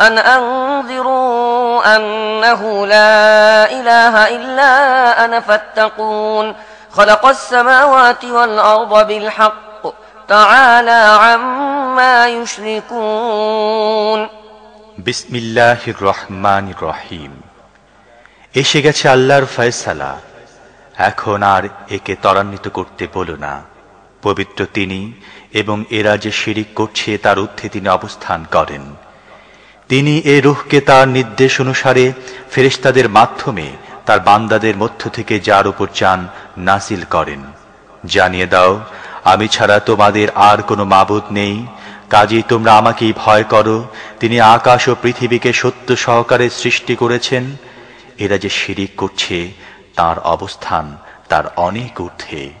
أن أنذروا أنه لا إله إلا أنا فاتقون خلق السماوات والأرض بالحق تعالى عما يشركون বিসমিল্লাহির রহমান রহিম এসে গেছে আল্লাহর ফয়সালা এখন আর একে ত্বরান্বিত করতে বলো না পবিত্র তিনি এবং এরা যে শিরিক করছে তার ঊর্ধ্বে তিনি অবস্থান করেন তিনি এ রুহকে তার নির্দেশ অনুসারে ফেরেশতাদের মাধ্যমে তার বান্দাদের মধ্য থেকে যার উপর চান নাসিল করেন। জানিয়ে দাও, আমি ছাড়া তোমাদের আর কোনো মাবুদ নেই। কাজেই তোমরা আমাকেই ভয় করো। তিনি আকাশ ও পৃথিবীকে সত্য সহকারে সৃষ্টি করেছেন। এরা যে শিরিক করছে, তার অবস্থান তার অনেক ঊর্ধ্বে।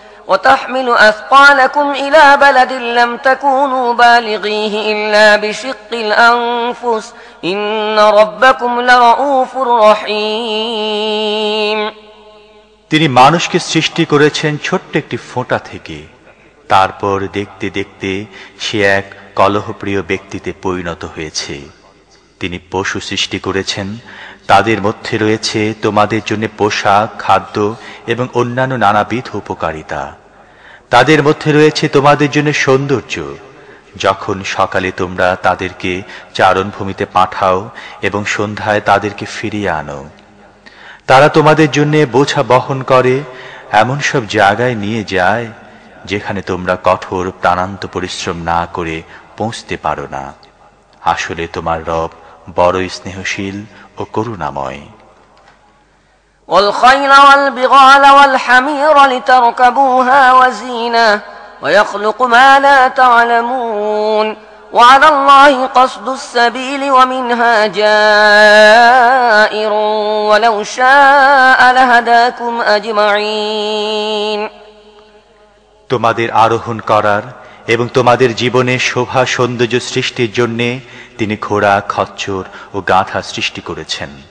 وتحمل أثقالكم إلى بلد لم تكونوا بالغيه إلا بشق الأنفس إن ربكم لرؤوف رحيم তিনি মানুষকে সৃষ্টি করেছেন ছোট্ট একটি ফোঁটা থেকে তারপর দেখতে দেখতে সে এক কলহপ্রিয় ব্যক্তিতে পরিণত হয়েছে তিনি পশু সৃষ্টি করেছেন তাদের মধ্যে রয়েছে তোমাদের জন্য পোশাক খাদ্য এবং অন্যান্য নানাবিধ উপকারিতা তাদের মধ্যে রয়েছে তোমাদের জন্য সৌন্দর্য। যখন সকালে তোমরা তাদেরকে চারণভূমিতে পাঠাও এবং সন্ধ্যায় তাদেরকে ফিরিয়ে আনো, তারা তোমাদের জন্য বোঝা বহন করে, এমন সব জায়গায় নিয়ে যায় যেখানে তোমরা কঠোর প্রাণান্ত পরিশ্রম না করে পৌঁছতে পারো না। আসলে তোমার রব বড়ই স্নেহশীল ও করুণাময়। والخيل والبغال والحمير لتركبوها وزينة ويخلق ما لا تعلمون وعلى الله قصد السبيل ومنها جائر ولو شاء لهداكم أجمعين তোমাদের আরোহণ করার এবং তোমাদের জীবনে শোভা সৌন্দর্য সৃষ্টির জন্যে তিনি ঘোড়া খচ্চর ও গাঁথা সৃষ্টি করেছেন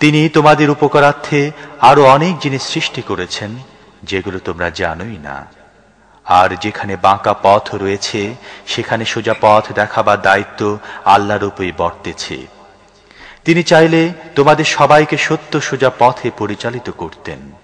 তিনি তোমাদের উপকারার্থে আরও অনেক জিনিস সৃষ্টি করেছেন, যেগুলো তোমরা জানোই না। আর যেখানে বাঁকা পথ রয়েছে, সেখানে সোজা পথ দেখাবার দায়িত্ব আল্লাহর উপরই বর্তেছে। তিনি চাইলে তোমাদের সবাইকে সত্য সোজা পথে পরিচালিত করতেন।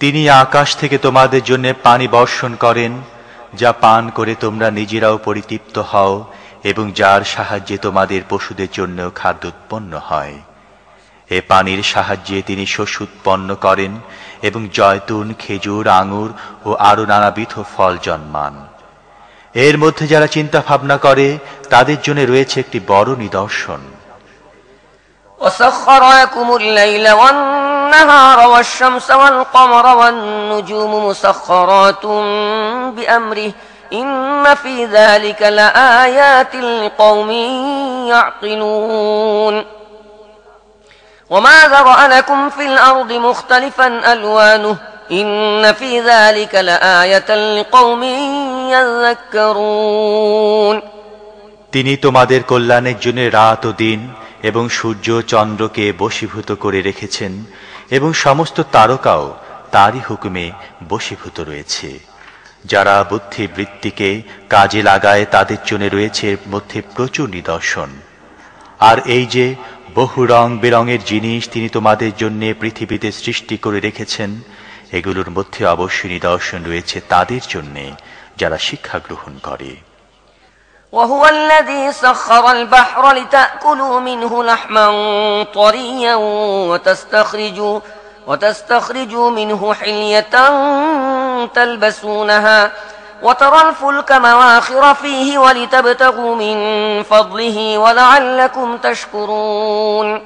তিনি আকাশ থেকে তোমাদের জন্য পানি বর্ষণ করেন যা পান করে তোমরা নিজেরাও পরিতৃপ্ত হও এবং যার সাহায্যে তোমাদের পশুদের জন্য খাদ্য উৎপন্ন হয় এ পানির সাহায্যে তিনি শস্য উৎপন্ন করেন এবং জয়তুন খেজুর আঙুর ও আরো নানাবিধ ফল জন্মান এর মধ্যে যারা চিন্তা ভাবনা করে তাদের জন্য রয়েছে একটি বড় নিদর্শন وسخر لكم الليل والنهار والشمس والقمر والنجوم مسخرات بأمره إن في ذلك لآيات لقوم يعقلون وما ذرأ لكم في الأرض مختلفا ألوانه إن في ذلك لآية لقوم يذكرون তিনি তোমাদের কল্যাণের জন্য রাত ও দিন এবং সূর্য চন্দ্রকে বশীভূত করে রেখেছেন এবং সমস্ত তারকাও তারই হুকুমে বশীভূত রয়েছে। যারা বুদ্ধিবৃত্তিকে কাজে লাগায়, তাদের জন্য রয়েছে মধ্যে প্রচুর নিদর্শন। আর এই যে বহু রং বেরঙের জিনিস তিনি তোমাদের জন্য পৃথিবীতে সৃষ্টি করে রেখেছেন, এগুলোর মধ্যে অবশ্যই নিদর্শন রয়েছে তাদের জন্যে, যারা শিক্ষা গ্রহণ করে। وهو الذي سخر البحر لتأكلوا منه لحما طريا وتستخرجوا وتستخرجوا منه حلية تلبسونها وترى الفلك مواخر فيه ولتبتغوا من فضله ولعلكم تشكرون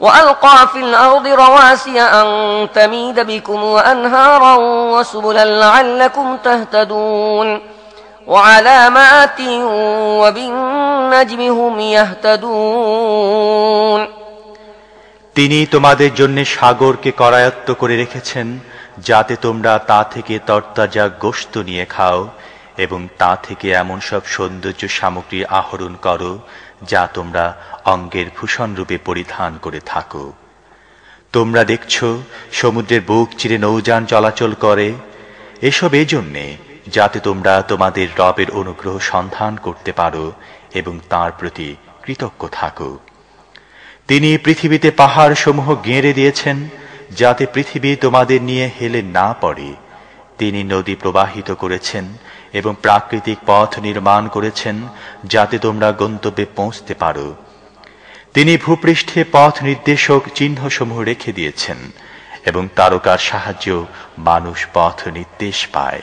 وألقى في الأرض رواسي أن تميد بكم وأنهارا وسبلا لعلكم تهتدون وعلامات وبالنجم هم يهتدون তিনি তোমাদের জন্য সাগরকে করায়ত্ত করে রেখেছেন যাতে তোমরা তা থেকে তরতাজা গোস্ত নিয়ে খাও এবং তা থেকে এমন সব সৌন্দর্য সামগ্রী আহরণ করো যা তোমরা অঙ্গের ভূষণ রূপে পরিধান করে থাকো তোমরা দেখছ সমুদ্রের বুক চিরে নৌযান চলাচল করে এসব এজন্যে যাতে তোমরা তোমাদের রবের অনুগ্রহ সন্ধান করতে পারো এবং তার প্রতি কৃতজ্ঞ থাকো। তিনি পৃথিবীতে পাহাড় সমূহ গেঁড়ে দিয়েছেন, যাতে পৃথিবী তোমাদের নিয়ে হেলে না পড়ে। তিনি নদী প্রবাহিত করেছেন এবং প্রাকৃতিক পথ নির্মাণ করেছেন, যাতে তোমরা গন্তব্যে পৌঁছতে পারো। তিনি ভূপৃষ্ঠে পথ নির্দেশক চিহ্নসমূহ রেখে দিয়েছেন এবং তারকার সাহায্য মানুষ পথ নির্দেশ পায়।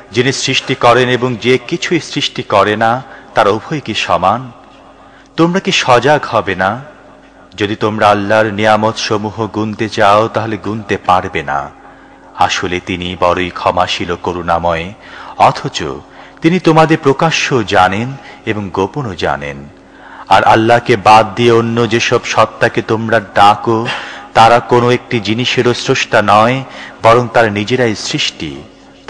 যিনি সৃষ্টি করেন এবং যে কিছুই সৃষ্টি করে না, তার উভয় কি সমান? তোমরা কি সজাগ হবে না? যদি তোমরা আল্লাহর নিয়ামত সমূহ গুনতে চাও, তাহলে গুনতে পারবে না। আসলে তিনি বড়ই ক্ষমাশীল করুণাময়, অথচ তিনি তোমাদের প্রকাশ্য জানেন এবং গোপনও জানেন। আর আল্লাহকে বাদ দিয়ে অন্য যেসব সত্তাকে তোমরা ডাকো, তারা কোনো একটি জিনিসেরও স্রষ্টা নয়, বরং তারা নিজেরাই সৃষ্টি।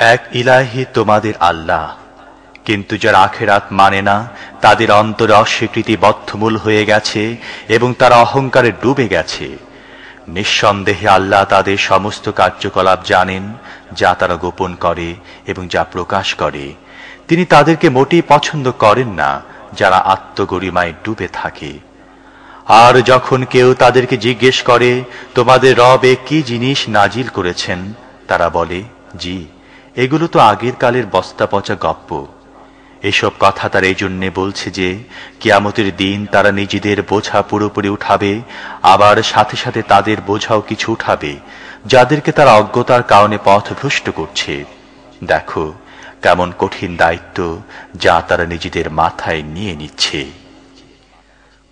এক ইলাহি তোমাদের আল্লাহ। কিন্তু যারা আখেরাত মানে না, তাদের অন্তরে অস্বীকৃতি বদ্ধমূল হয়ে গেছে এবং তারা অহংকারে ডুবে গেছে। নিঃসন্দেহে আল্লাহ তাদের সমস্ত কার্যকলাপ জানেন, যা তারা গোপন করে এবং যা প্রকাশ করে। তিনি তাদেরকে মোটেই পছন্দ করেন না, যারা আত্মগরিমায় ডুবে থাকে। আর যখন কেউ তাদেরকে জিজ্ঞেস করে, তোমাদের রবে কি জিনিস নাজিল করেছেন? তারা বলে, জি। এগুলো তো আগের কালের বস্তা পচা গপ্প। এসব কথা তারা এই জন্যে বলছে যে, কিয়ামতের দিন তারা নিজেদের বোঝা পুরোপুরি উঠাবে, আবার সাথে সাথে তাদের বোঝাও কিছু উঠাবে, যাদেরকে তারা অজ্ঞতার কারণে পথ ভ্রষ্ট করছে। দেখো, কেমন কঠিন দায়িত্ব যা তারা নিজেদের মাথায় নিয়ে নিচ্ছে।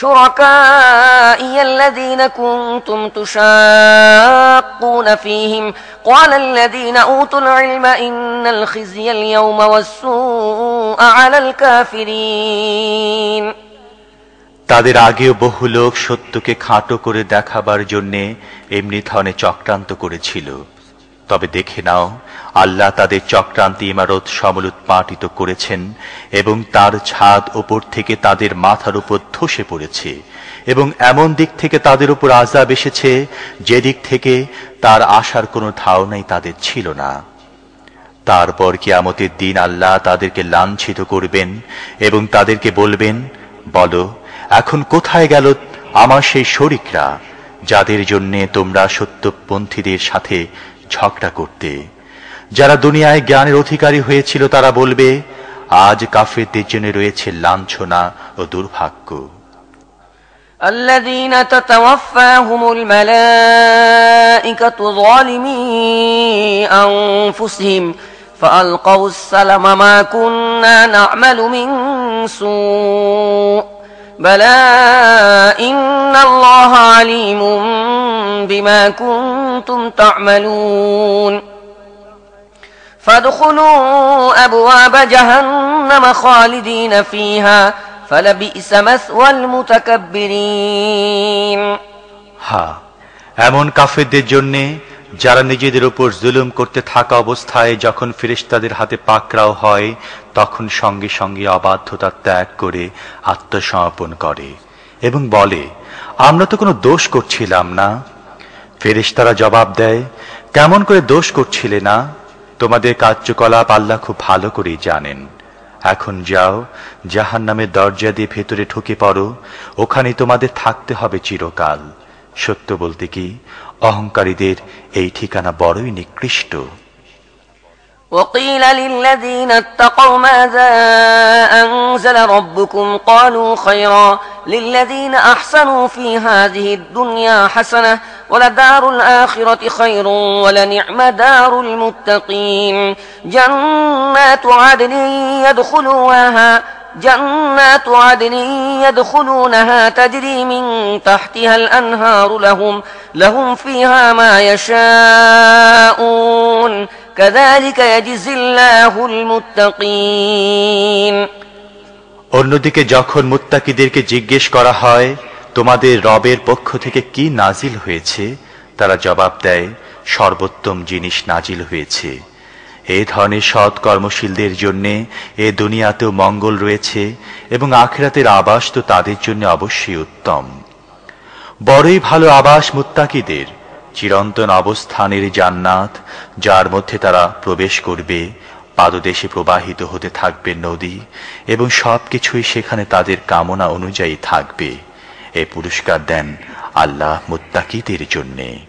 شركائي الذين كنتم تشاقون فيهم قال الذين أوتوا العلم إن الخزي اليوم والسوء على الكافرين তাদের আগেও বহু লোক সত্যকে খাটো করে দেখাবার জন্যে এমনি ধরনের চক্রান্ত করেছিল তবে দেখে নাও, আল্লাহ তাদের চক্রান্তি ইমারত সমল উৎপাটিত করেছেন এবং তার ছাদ ওপর থেকে তাদের মাথার উপর ধসে পড়েছে এবং এমন দিক থেকে তাদের উপর আজাব এসেছে যে দিক থেকে তার আসার কোনো ধারণাই তাদের ছিল না। তারপর কিয়ামতের দিন আল্লাহ তাদেরকে লাঞ্ছিত করবেন এবং তাদেরকে বলবেন, বলো, এখন কোথায় গেল আমার সেই শরিকরা, যাদের জন্যে তোমরা সত্যপন্থীদের সাথে ঝগড়া করতে যারা দুনিয়ায় জ্ঞানের অধিকারী হয়েছিল তারা বলবে আজ কাফেরদের জন্য রয়েছে লাঞ্ছনা ও দুর্ভাগ্য الذين تتوفاهم الملائكة ظالمي أنفسهم فألقوا السلم ما كنا نعمل من سوء بلى إن الله عليم بما كنتم تعملون فادخلوا أبواب جهنم خالدين فيها فلبئس مثوى المتكبرين হা এমন কাফেরদের জন্যে যারা নিজেদের উপর জুলুম করতে থাকা অবস্থায় যখন ফেরেশতাদের হাতে পাকড়াও হয়, তখন সঙ্গে সঙ্গে অবাধ্যতা ত্যাগ করে আত্মসমর্পণ করে এবং বলে, আমরা তো কোনো দোষ করছিলাম না। ফেরেশতারা জবাব দেয়, কেমন করে দোষ করছিলে না? তোমাদের কার্যকলাপ আল্লাহ খুব ভালো করেই জানেন। এখন যাও জাহান নামের দরজা দিয়ে ভেতরে ঢুকে পড়ো, ওখানে তোমাদের থাকতে হবে চিরকাল। সত্য বলতে কি? অহংকারীদের এই ঠিকানা বড়ই নিকৃষ্ট وقيل للذين اتقوا ماذا أنزل ربكم قالوا خيرا للذين أحسنوا في هذه الدنيا حسنة ولدار الآخرة خير ولنعم دار المتقين جنات عدن يدخلوها جنات عدن يدخلونها تجري من تحتها الأنهار لهم لهم فيها ما يشاءون كذلك يجزي الله المتقين অন্যদিকে যখন মুত্তাকিদেরকে জিজ্ঞেস করা হয় তোমাদের রবের পক্ষ থেকে কি নাজিল হয়েছে তারা জবাব দেয় সর্বোত্তম জিনিস নাজিল হয়েছে এই ধরনের সৎ কর্মশীলদের জন্যে এ দুনিয়াতেও মঙ্গল রয়েছে এবং আখেরাতের আবাস তো তাদের জন্য অবশ্যই উত্তম। বড়ই ভালো আবাস মুত্তাকিদের, চিরন্তন অবস্থানের জান্নাত, যার মধ্যে তারা প্রবেশ করবে, পাদদেশে প্রবাহিত হতে থাকবে নদী এবং সবকিছুই সেখানে তাদের কামনা অনুযায়ী থাকবে। এ পুরস্কার দেন আল্লাহ মুত্তাকিদের জন্যে।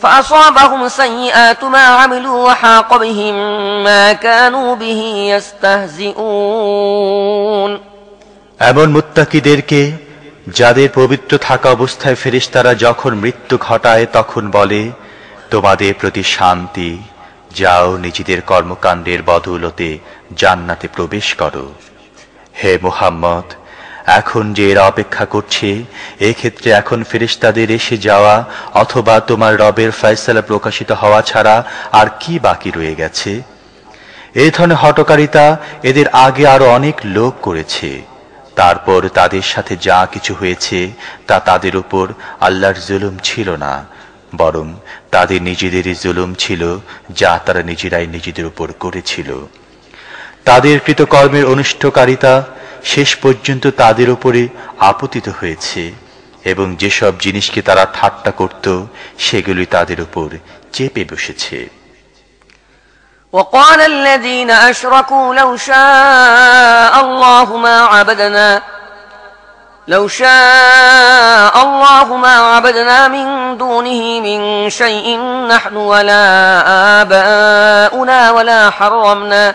فأصابهم سيئات ما عملوا وحاق بهم ما كانوا به يستهزئون এমন মুত্তাকিদেরকে যাদের পবিত্র থাকা অবস্থায় ফেরেশতারা যখন মৃত্যু ঘটায় তখন বলে তোমাদের প্রতি শান্তি যাও নিজেদের কর্মকাণ্ডের বদৌলতে জান্নাতে প্রবেশ করো হে মুহাম্মদ এখন যে এরা অপেক্ষা করছে, এক্ষেত্রে এখন ফেরেশতাদের এসে যাওয়া অথবা তোমার রবের ফয়সালা প্রকাশিত হওয়া ছাড়া আর কি বাকি রয়ে গেছে? এ ধরনের হটকারিতা এদের আগে আরও অনেক লোক করেছে। তারপর তাদের সাথে যা কিছু হয়েছে তা তাদের উপর আল্লাহর জুলুম ছিল না, বরং তাদের নিজেদেরই জুলুম ছিল যা তারা নিজেরাই নিজেদের উপর করেছিল। তাদের কৃতকর্মের অনুষ্ঠকারিতা শেষ পর্যন্ত তাদের উপরে আপতিত হয়েছে এবং যেসব জিনিসকে তারা ঠাট্টা করত সেগুলি তাদের উপর চেপে বসেছে وقال الذين أشركوا لو شاء الله ما عبدنا لو شاء الله ما عبدنا من دونه من شيء نحن ولا آباؤنا ولا حرمنا ولا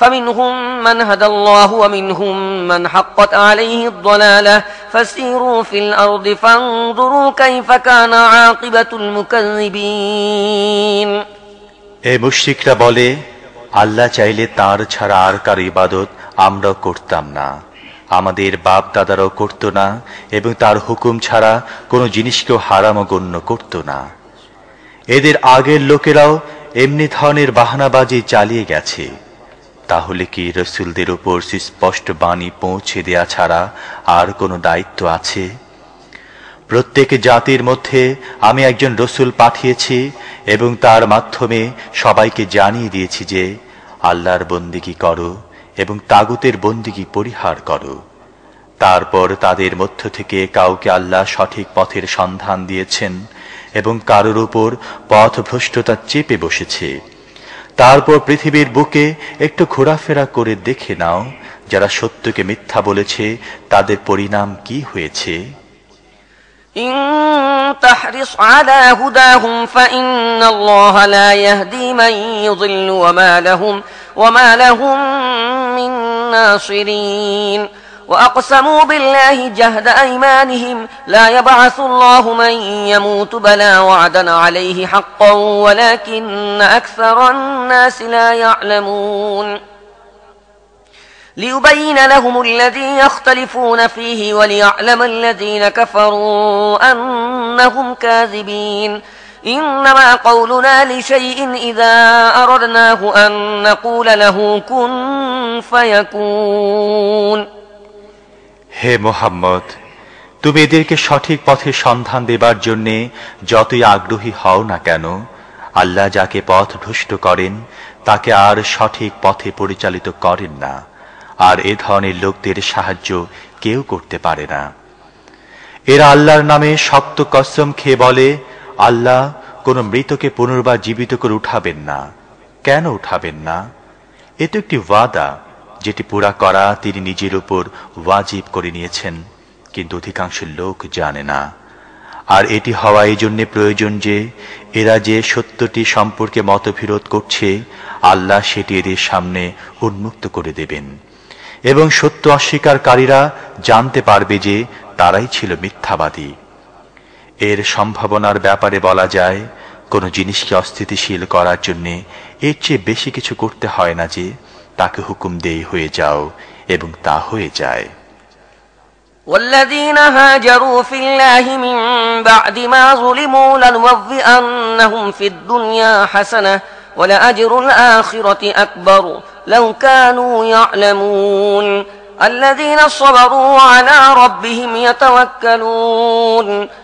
فمنهم من هدى الله ومنهم من حقت عليه الضلالة. فسيروا في الأرض فانظروا كيف كان عاقبة المكذبين. এ মুশরিকরা বলে, আল্লাহ চাইলে তার ছাড়া আর কার ইবাদত আমরা করতাম না। আমাদের বাপ দাদারাও করত না এবং তার হুকুম ছাড়া কোনো জিনিসকেও হারাম গণ্য করত না। এদের আগের লোকেরাও এমনি ধরনের বাহানাবাজি চালিয়ে গেছে। তাহলে কি রসুলদের উপর সুস্পষ্ট বাণী পৌঁছে দেয়া ছাড়া আর কোনো দায়িত্ব আছে? প্রত্যেক জাতির মধ্যে আমি একজন রসুল পাঠিয়েছি এবং তার মাধ্যমে সবাইকে জানিয়ে দিয়েছি যে আল্লাহর বন্দিগি করো এবং তাগুতের বন্দিগি পরিহার করো। তারপর তাদের মধ্য থেকে কাউকে আল্লাহ সঠিক পথের সন্ধান দিয়েছেন এবং কারোর উপর পথভ্রষ্টতা চেপে বসেছে। তারপর পৃথিবীর বুকে একটু ঘোরাফেরা করে দেখে নাও যারা সত্যকে মিথ্যা বলেছে তাদের পরিণাম কি হয়েছে إن تحرص على هداهم فإن الله لا يهدي من يضل وما لهم وما لهم من ناصرين وأقسموا بالله جهد أيمانهم لا يبعث الله من يموت بلا وعدا عليه حقا ولكن أكثر الناس لا يعلمون ليبين لهم الذي يختلفون فيه وليعلم الذين كفروا أنهم كاذبين إنما قولنا لشيء إذا أردناه أن نقول له كن فيكون হে মোহাম্মদ, তুমি এদেরকে সঠিক পথের সন্ধান দেবার জন্যে যতই আগ্রহী হও না কেন, আল্লাহ যাকে পথ ভ্রষ্ট করেন, তাকে আর সঠিক পথে পরিচালিত করেন না, আর এ ধরনের লোকদের সাহায্য কেউ করতে পারে না। এরা আল্লাহর নামে শক্ত কসম খেয়ে বলে, আল্লাহ কোন মৃতকে পুনর্বার জীবিত করে উঠাবেন না। কেন উঠাবেন না? এ তো একটি ওয়াদা। যেটি পুরা করা তিনি নিজের উপর ওয়াজিব করে নিয়েছেন, কিন্তু অধিকাংশ লোক জানে না। আর এটি হওয়া এই জন্যে প্রয়োজন যে, এরা যে সত্যটি সম্পর্কে মতবিরোধ করছে, আল্লাহ সেটি এদের সামনে উন্মুক্ত করে দেবেন। এবং সত্য অস্বীকারীরা জানতে পারবে যে, তারাই ছিল মিথ্যাবাদী। এর সম্ভাবনার ব্যাপারে বলা যায়, কোনো জিনিসকে অস্থিতিশীল করার জন্যে এর চেয়ে বেশি কিছু করতে হয় না যে তাকে হুকুম দেই হয়ে যাও এবং তা হয়ে যায় والذين هاجروا في الله من بعد ما ظلموا لنوفئنهم في الدنيا حسنة ولأجر الآخرة أكبر لو كانوا يعلمون الذين صبروا على ربهم يتوكلون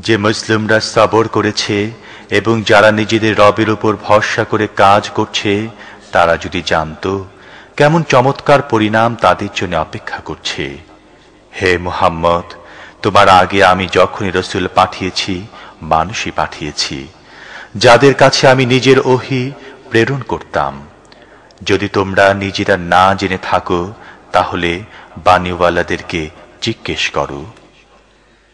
যে মুসলিমরা সবর করেছে এবং যারা নিজেদের রবের উপর ভরসা করে কাজ করছে, তারা যদি জানতো কেমন চমৎকার পরিণাম তাদের জন্য অপেক্ষা করছে। হে মুহাম্মদ, তোমার আগে আমি যখনই রসুল পাঠিয়েছি, মানুষই পাঠিয়েছি। যাদের কাছে আমি নিজের ওহি প্রেরণ করতাম। যদি তোমরা নিজেরা না জেনে থাকো, তাহলে বাণীওয়ালাদেরকে জিজ্ঞেস করো।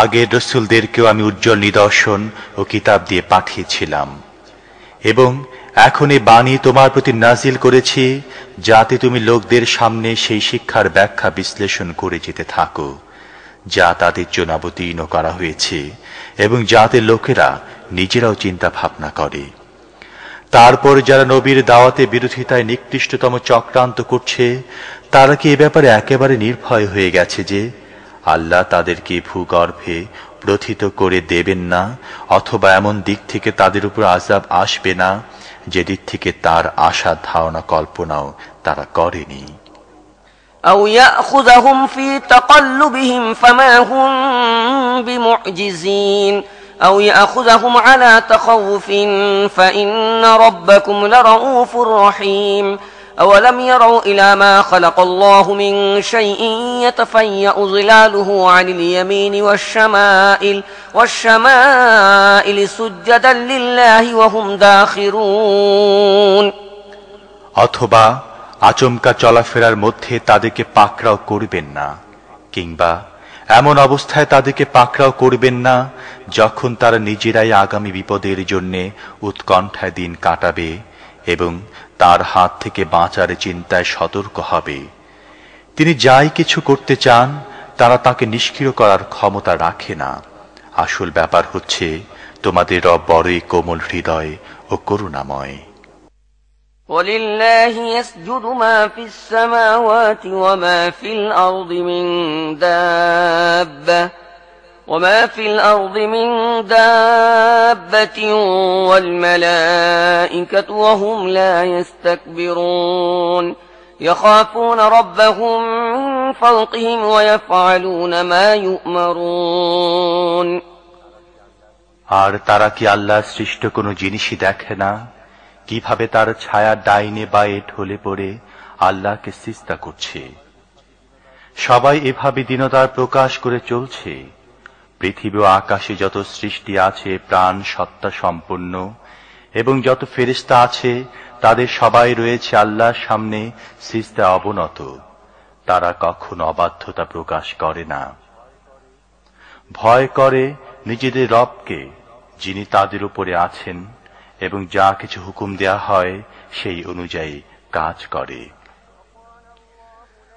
আগের রসুলদেরকেও আমি উজ্জ্বল নিদর্শন ও কিতাব দিয়ে পাঠিয়েছিলাম। এবং এখন এই বাণী তোমার প্রতি নাজিল করেছি, যাতে তুমি লোকদের সামনে সেই শিক্ষার ব্যাখ্যা বিশ্লেষণ করে যেতে থাকো, যা তাদের জন্য অবতীর্ণ করা হয়েছে এবং যাতে লোকেরা নিজেরাও চিন্তা ভাবনা করে। তারপর যারা নবীর দাওয়াতে বিরোধিতায় নিকৃষ্টতম চক্রান্ত করছে, তারা কি এ ব্যাপারে একেবারে নির্ভয় হয়ে গেছে যে আল্লাহ তাদেরকে ভূগর্ভে প্রথিত করে দেবেন না অথবা এমন দিক থেকে তাদের উপর আজাব আসবে না যে দিক থেকে তার আশা ধারণা কল্পনাও তারা করেনি أو يأخذهم في تقلبهم فما هم بمعجزين أو يأخذهم على تخوف فإن ربكم لرؤوف رحيم أولم يروا إلى ما خلق الله من شيء يتفيأ ظلاله عن اليمين والشمائل والشمائل سجدا لله وهم داخرون অথবা আচমকা চলাফেরার মধ্যে তাদেরকে পাকড়াও করবেন না কিংবা এমন অবস্থায় তাদেরকে পাকড়াও করবেন না যখন তারা নিজেরাই আগামী বিপদের জন্য উৎকণ্ঠায় দিন কাটাবে এবং তার হাত থেকে বাঁচার চিন্তায় সতর্ক হবে তিনি যাই কিছু করতে চান তারা তাকে নিষ্ক্রিয় করার ক্ষমতা রাখে না আসল ব্যাপার হচ্ছে তোমাদের রব বড়ই কোমল হৃদয় ও করুণাময় ولله يسجد ما في السماوات وما في الأرض من دابة وما في الأرض من دابة والملائكة وهم لا يستكبرون يخافون ربهم من فوقهم ويفعلون ما يؤمرون আর তারা কি আল্লাহ সৃষ্ট কোনো জিনিসই দেখে না কিভাবে তার ছায়া ডাইনে বায়ে ঢলে পড়ে আল্লাহকে সিস্তা করছে সবাই এভাবে দিনদার প্রকাশ করে চলছে পৃথিবী ও আকাশে যত সৃষ্টি আছে, প্রাণ সত্তা সম্পন্ন এবং যত ফেরিস্তা আছে, তাদের সবাই রয়েছে আল্লাহর সামনে সিস্তা অবনত। তারা কখনো অবাধ্যতা প্রকাশ করে না। ভয় করে নিজেদের রবকে, যিনি তাদের উপরে আছেন, এবং যা কিছু হুকুম দেয়া হয়, সেই অনুযায়ী কাজ করে।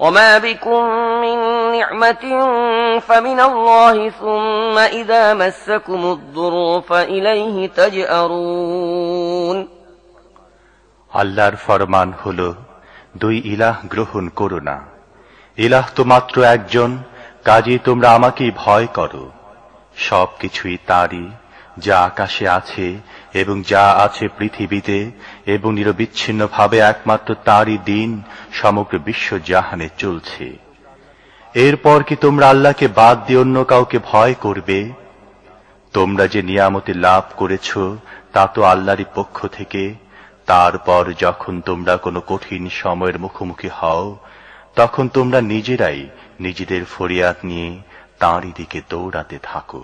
وما بكم من نعمة فمن الله ثم إذا مسكم الضر فإليه تجأرون আল্লাহর ফরমান হল দুই ইলাহ গ্রহণ করো না ইলাহ তো মাত্র একজন কাজে তোমরা আমাকেই ভয় করো সব কিছুই তারই যা আকাশে আছে এবং যা আছে পৃথিবীতে এবং নিরবিচ্ছিন্নভাবে একমাত্র তারই দিন সমগ্র বিশ্ব জাহানে চলছে। এরপর কি তোমরা আল্লাহকে বাদ দিয়ে অন্য কাউকে ভয় করবে? তোমরা যে নিয়ামতি লাভ করেছ, তা তো আল্লাহরই পক্ষ থেকে। তারপর যখন তোমরা কোনো কঠিন সময়ের মুখোমুখি হও, তখন তোমরা নিজেরাই নিজেদের ফরিয়াদ নিয়ে তাঁরই দিকে দৌড়াতে থাকো।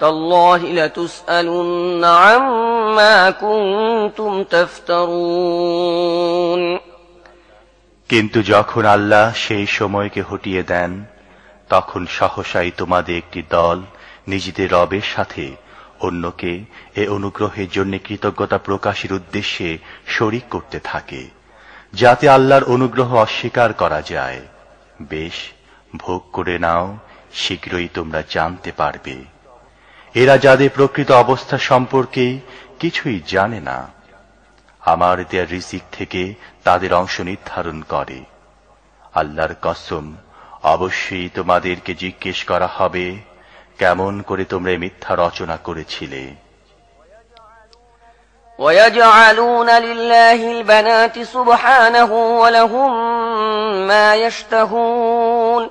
تالله لتسألن عما كنتم تفترون কিন্তু যখন আল্লাহ সেই সময়কে হটিয়ে দেন তখন সহসাই তোমাদের একটি দল নিজেদের রবের সাথে অন্যকে এ অনুগ্রহের জন্য কৃতজ্ঞতা প্রকাশের উদ্দেশ্যে শরিক করতে থাকে যাতে আল্লাহর অনুগ্রহ অস্বীকার করা যায় বেশ ভোগ করে নাও শীঘ্রই তোমরা জানতে পারবে এরা যাদের প্রকৃত অবস্থা সম্পর্কে কিছুই জানে না আমার দেয়া রিজিক থেকে তাদের অংশ নির্ধারণ করে আল্লাহর কসম অবশ্যই তোমাদেরকে জিজ্ঞেস করা হবে কেমন করে তোমরা মিথ্যা রচনা করেছিলে ويجعلون لله البنات سبحانه ولهم ما يشتهون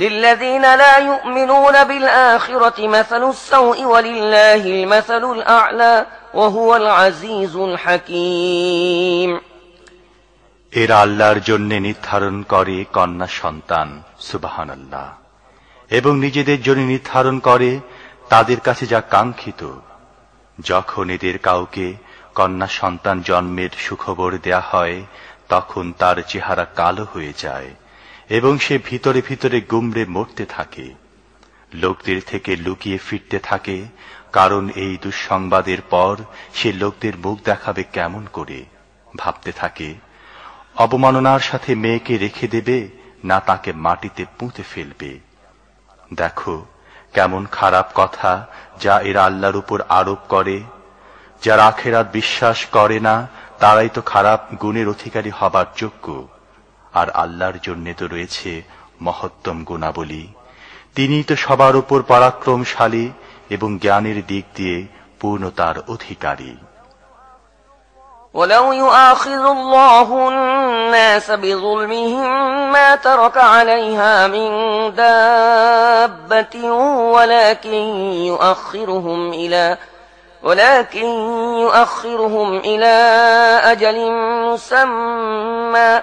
للذين لا يؤمنون بالآخرة مثل السوء ولله المثل الأعلى وهو العزيز الحكيم এরা আল্লাহর জন্য নির্ধারণ করে কন্যা সন্তান সুবাহানাল্লাহ এবং নিজেদের জন্য নির্ধারণ করে তাদের কাছে যা কাঙ্ক্ষিত যখন এদের কাউকে কন্যা সন্তান জন্মের সুখবর দেয়া হয় তখন তার চেহারা কালো হয়ে যায় এবং সে ভিতরে ভিতরে গুমড়ে মরতে থাকে। লোকদের থেকে লুকিয়ে ফিরতে থাকে, কারণ এই দুঃসংবাদের পর সে লোকদের মুখ দেখাবে কেমন করে। ভাবতে থাকে, অবমাননার সাথে মেয়েকে রেখে দেবে না তাকে মাটিতে পুঁতে ফেলবে। দেখো, কেমন খারাপ কথা যা এরা আল্লাহর উপর আরোপ করে। যারা আখেরাত বিশ্বাস করে না, তারাই তো খারাপ গুণের অধিকারী হবার যোগ্য। আর আল্লাহর জন্য তো রয়েছে মহত্তম গুণাবলী তিনি তো সবার উপর পরাক্রমশালী এবং জ্ঞানের দিক দিয়ে পূর্ণতার অধিকারী ولو يؤاخذ الله الناس بظلمهم ما ترك عليها من دابة ولكن يؤخرهم إلى ولكن يؤخرهم إلى أجل مسمى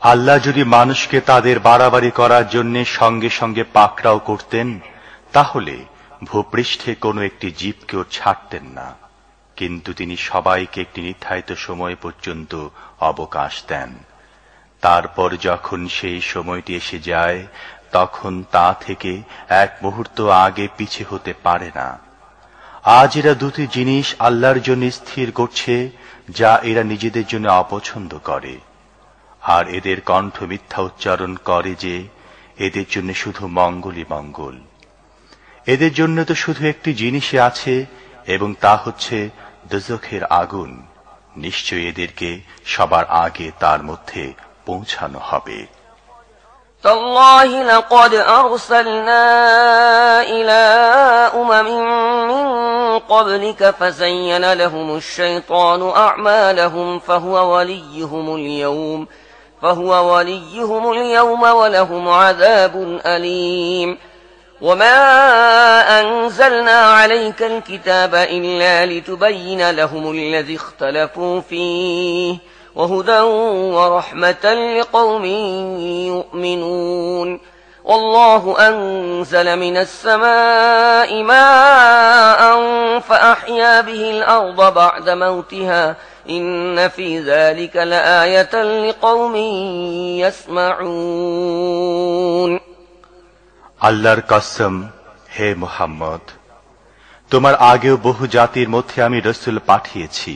আল্লাহ যদি মানুষকে তাদের বাড়াবাড়ি করার জন্য সঙ্গে সঙ্গে পাকড়াও করতেন, তাহলে ভূপৃষ্ঠে কোনো একটি জীবকেও ছাড়তেন না। কিন্তু তিনি সবাইকে একটি নির্ধারিত সময় পর্যন্ত অবকাশ দেন। তারপর যখন সেই সময়টি এসে যায়, তখন তা থেকে এক মুহূর্ত আগে পিছে হতে পারে না। আজ এরা দুটি জিনিস আল্লাহর জন্য স্থির করছে, যা এরা নিজেদের জন্য অপছন্দ করে। আর এদের কণ্ঠ মিথ্যা উচ্চারণ করে যে এদের জন্য শুধু মঙ্গলই মঙ্গল এদের জন্য তো শুধু একটি জিনিসই আছে এবং তা হচ্ছে দোজখের আগুন নিশ্চয় এদেরকে সবার আগে তার মধ্যে পৌঁছানো হবে تالله لقد أرسلنا إلى أمم من قبلك فزين لهم الشيطان أعمالهم فهو وليهم اليوم فهو وليهم اليوم ولهم عذاب أليم. وما أنزلنا عليك الكتاب إلا لتبين لهم الذي اختلفوا فيه وهدى ورحمة لقوم يؤمنون. والله أنزل من السماء ماء فأحيا به الأرض بعد موتها إن في ذلك لآية لقوم يسمعون আল্লাহর কসম হে মুহাম্মদ তোমার আগেও বহু জাতির মধ্যে আমি রসুল পাঠিয়েছি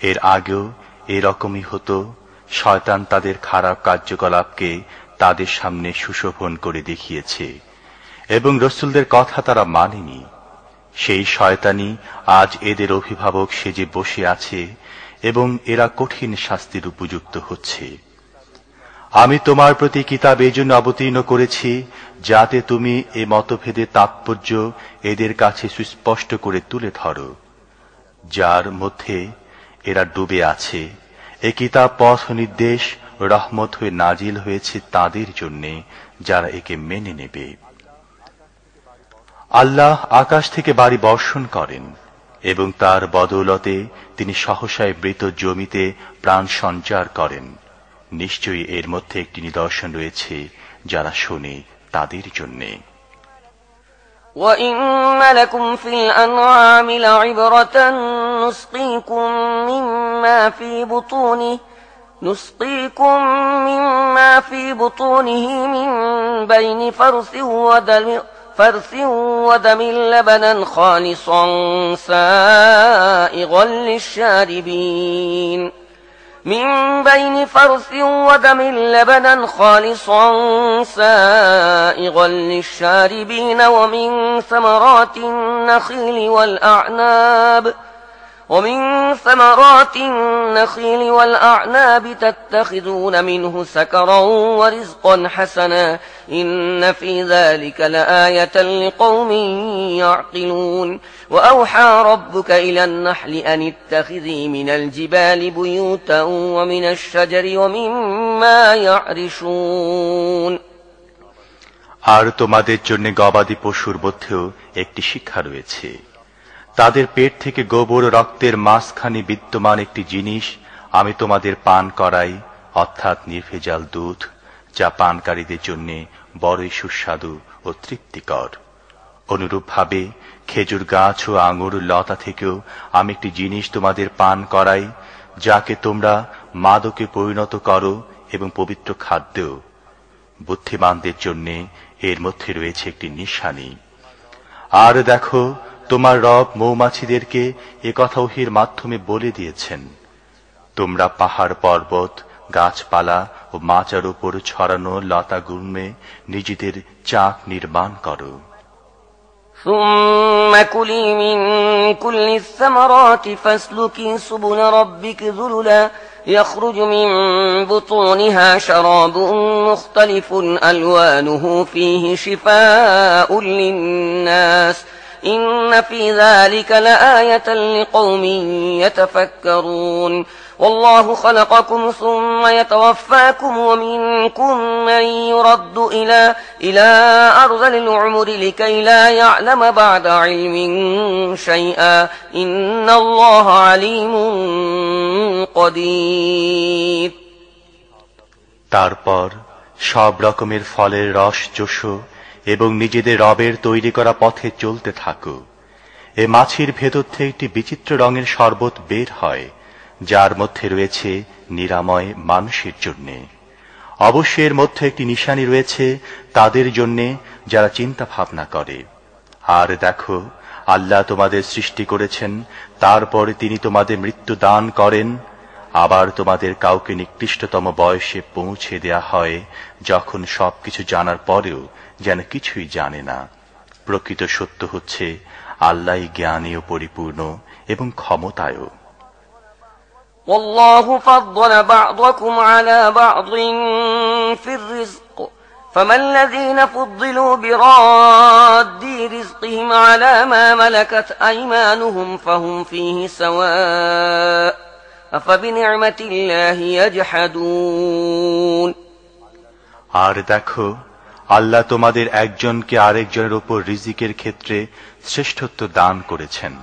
এর আগেও এরকমই হতো শয়তান তাদের খারাপ কার্যকলাপকে তাদের সামনে সুশোভন করে দেখিয়েছে এবং রসুলদের কথা তারা মানেনি সেই শয়তানি আজ এদের অভিভাবক সেজে বসে আছে এবং এরা কঠিন শাস্তির উপযুক্ত হচ্ছে। আমি তোমার প্রতি কিতাব এই জন্য অবতীর্ণ করেছি, যাতে তুমি এ মতভেদে তাৎপর্য এদের কাছে সুস্পষ্ট করে তুলে ধরো। যার মধ্যে এরা ডুবে আছে, এ কিতাব পথ নির্দেশ, রহমত হয়ে নাজিল হয়েছে তাদের জন্যে, যারা একে মেনে নেবে। আল্লাহ আকাশ থেকে বাড়ি বর্ষণ করেন। এবং তার বদৌলতে তিনি সহসায় মৃত জমিতে প্রাণ সঞ্চার করেন নিশ্চয়ই এর মধ্যে একটি নিদর্শন রয়েছে যারা শোনে তাদের জন্যে وإن لكم في الأنعام لعبرة نسقيكم مما في بطونه نسقيكم مما في بطونه من بين فرث ودم فرث ودم لبنا خالصا سائغا للشاربين. من بين فرث ودم لبنا خالصا سائغا للشاربين ومن ثمرات النخيل والأعناب ۖ ومن ثمرات النخيل والأعناب تتخذون منه سكرا ورزقا حسنا إن في ذلك لآية لقوم يعقلون وأوحى ربك إلى النحل أن اتخذي من الجبال بيوتا ومن الشجر ومما يعرشون আর তোমাদের জন্য গবাদি পশুর মধ্যেও একটি শিক্ষা রয়েছে তাদের পেট থেকে গোবর রক্তের মাঝখানে বিদ্যমান একটি জিনিস আমি তোমাদের পান করাই, অর্থাৎ নির্ভেজাল দুধ, যা পানকারীদের জন্য বড়ই সুস্বাদু ও তৃপ্তিকর। অনুরূপভাবে খেজুর গাছ ও আঙুর লতা থেকেও আমি একটি জিনিস তোমাদের পান করাই, যাকে তোমরা মাদকে পরিণত করো এবং পবিত্র খাদ্যেও। বুদ্ধিমানদের জন্য এর মধ্যে রয়েছে একটি নিশানি। আর দেখো তোমার রব মৌমাছিদেরকে এ কথা ওহির মাধ্যমে বলে দিয়েছেন তোমরা পাহাড় পর্বত গাছপালা ও মাচার উপর ছড়ানো লতা গুর্মে নিজেদের চাক নির্মাণ করো ثم كلي من كل الثمرات فاسلكي سبل ربك ذللا يخرج من بطونها شراب مختلف ألوانه فيه شفاء للناس ۖ إن في ذلك لآية لقوم يتفكرون والله خلقكم ثم يتوفاكم ومنكم من يرد إلى, إلى أرذل العمر لكي لا يعلم بعد علم شيئا إن الله عليم قدير তারপর সব রকমের ফলের রস চোষো এবং নিজেদের রবের তৈরি করা পথে চলতে থাকো। এ মাছির ভেতর থেকে একটি বিচিত্র রঙের শরবত বের হয়, যার মধ্যে রয়েছে নিরাময় মানুষের জন্যে। অবশ্যই এর মধ্যে একটি নিশানি রয়েছে তাদের জন্যে যারা চিন্তা ভাবনা করে। আর দেখো, আল্লাহ তোমাদের সৃষ্টি করেছেন, তারপরে তিনি তোমাদের মৃত্যু দান করেন, আবার তোমাদের কাউকে নিকৃষ্টতম বয়সে পৌঁছে দেয়া হয়, যখন সবকিছু জানার পরেও যেন কিছুই জানে না প্রকৃত সত্য হচ্ছে আল্লাহ জ্ঞানী ও পরিপূর্ণ এবং ক্ষমতায়ও والله فضل بعضكم على بعض في الرزق فما الذين فضلوا براد رزقهم على ما ملكت أيمانهم فهم فيه سواء أفبنعمة الله يجحدون আর দেখো আল্লাহ তোমাদের একজনকে আরেকজনের উপর রিজিকের ক্ষেত্রে শ্রেষ্ঠত্ব দান করেছেন।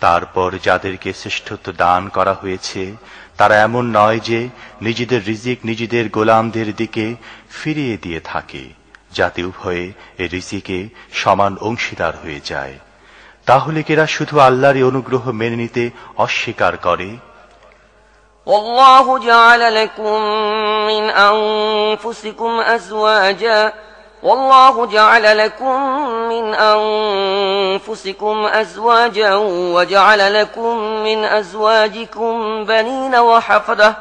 তারপর যাদেরকে শ্রেষ্ঠত্ব দান করা হয়েছে, তারা এমন নয় যে নিজেদের রিজিক নিজেদের গোলামদের দিকে ফিরিয়ে দিয়ে থাকে, যাতে উভয়ে এ রিজিকে সমান অংশীদার হয়ে যায়। তাহলে কেরা শুধু আল্লাহরই অনুগ্রহ মেনে নিতে অস্বীকার করে? والله جعل لكم من أنفسكم أزواجا. والله جعل لكم من أنفسكم أزواجا وجعل لكم من أزواجكم بنين وحفدة.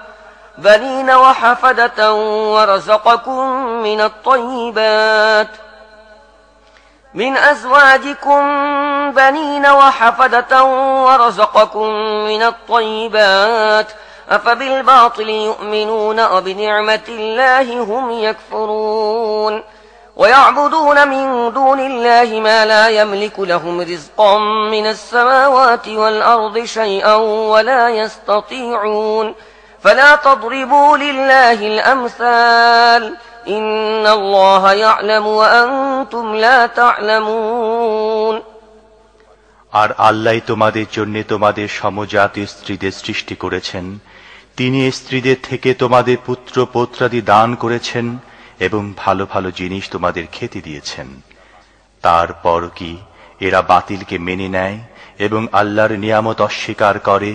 بنين وحفدة ورزقكم من الطيبات. من أزواجكم بنين وحفدة ورزقكم من الطيبات. أفبالباطل يؤمنون وبنعمة الله هم يكفرون ويعبدون من دون الله ما لا يملك لهم رزقا من السماوات والأرض شيئا ولا يستطيعون فلا تضربوا لله الأمثال إن الله يعلم وأنتم لا تعلمون আর আল্লাহ তোমাদের জন্য তোমাদের সমজাতীয় স্ত্রীদের সৃষ্টি করেছেন তিনি স্ত্রীদের থেকে তোমাদের পুত্র পৌত্রাদি দান করেছেন এবং ভালো ভালো জিনিস তোমাদের খেতে দিয়েছেন। তারপর কি এরা বাতিলকে মেনে নেয় এবং আল্লাহর নিয়ামত অস্বীকার করে?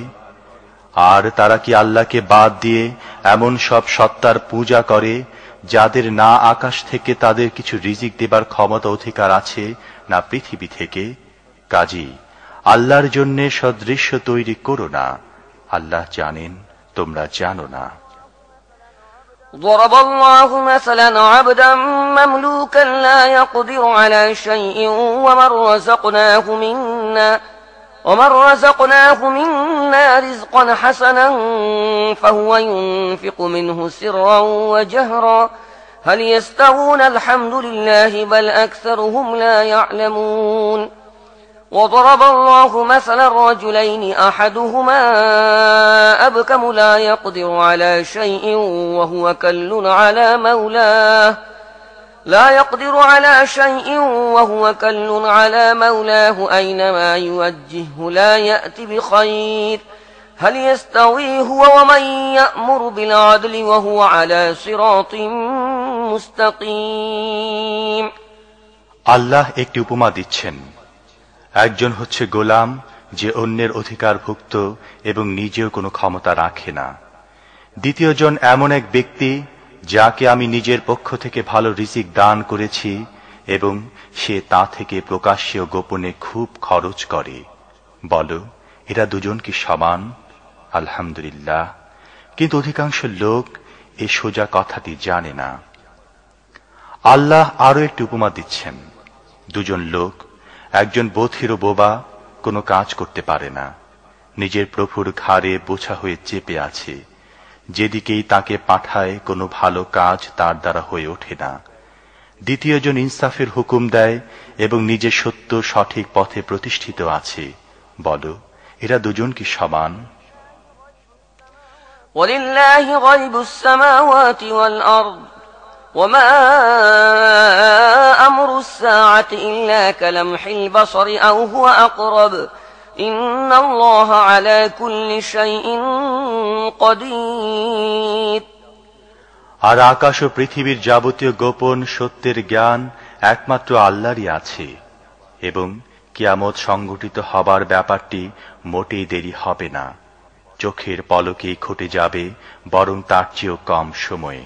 আর তারা কি আল্লাহকে বাদ দিয়ে এমন সব সত্তার পূজা করে যাদের না আকাশ থেকে তাদের কিছু রিজিক দেবার ক্ষমতা অধিকার আছে না পৃথিবী থেকে? কাজী আল্লাহর জন্যে সদৃশ্য তৈরি করো না। আল্লাহ জানেন। তোমরা জানো না ضرب الله مثلا عبدا مملوكا لا يقدر على شيء ومن رزقناه منا ومن رزقناه منا رزقا حسنا فهو ينفق منه سرا وجهرا هل يستوون الحمد لله بل أكثرهم لا يعلمون وضرب الله مثلا رجلين أحدهما أبكم لا يقدر على شيء وهو كل على مولاه لا يقدر على شيء وهو كل على مولاه أينما يوجهه لا يأتي بخير هل يستوي هو ومن يأمر بالعدل وهو على صراط مستقيم الله একটি উপমা দিচ্ছেন একজন হচ্ছে গোলাম, যে অন্যের অধিকারভুক্ত এবং নিজেও কোনো ক্ষমতা রাখে না। দ্বিতীয়জন এমন এক ব্যক্তি, যাকে আমি নিজের পক্ষ থেকে ভালো রিজিক দান করেছি এবং সে তা থেকে প্রকাশ্যে ও গোপনে খুব খরচ করে। বলো, এরা দুজন কি সমান? আলহামদুলিল্লাহ। কিন্তু অধিকাংশ লোক এ সোজা কথাটি জানে না। আল্লাহ আরও একটি উপমা দিচ্ছেন। দুজন লোক একজন বথির বোবা কোনো কাজ করতে পারে না নিজের প্রভুর ঘাড়ে বোঝা হয়ে চেপে আছে যেদিকেই তাকে পাঠায় কোনো ভালো কাজ তার দ্বারা হয়ে ওঠে না দ্বিতীয়জন ইনসাফের হুকুম দেয় এবং নিজের সত্য সঠিক পথে প্রতিষ্ঠিত আছে বলো এরা দুজন কি সমান ولله غيب السماوات والأرض وما أمر الساعة إلا كلمح البصر أو هو أقرب إن الله على كل شيء قدير আর আকাশ ও পৃথিবীর যাবতীয় গোপন সত্যের জ্ঞান একমাত্র আল্লাহরই আছে এবং কিয়ামত সংগঠিত হবার ব্যাপারটি মোটেই দেরি হবে না চোখের পলকেই ঘটে যাবে বরং তার চেয়েও কম সময়ে